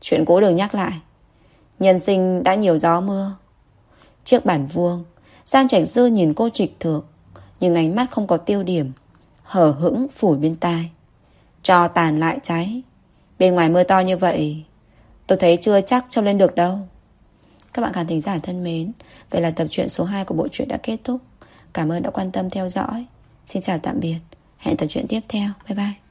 Chuyện cũ đừng nhắc lại Nhân sinh đã nhiều gió mưa Chiếc bản vuông Giang Trạch Dư nhìn cô trịch thượng, Nhưng ánh mắt không có tiêu điểm Hở hững phủi bên tai Cho tàn lại cháy Bên ngoài mưa to như vậy Tôi thấy chưa chắc trông lên được đâu các bạn khán thính giả thân mến, vậy là tập truyện số 2 của bộ truyện đã kết thúc. Cảm ơn đã quan tâm theo dõi. Xin chào tạm biệt. Hẹn tập truyện tiếp theo. Bye bye.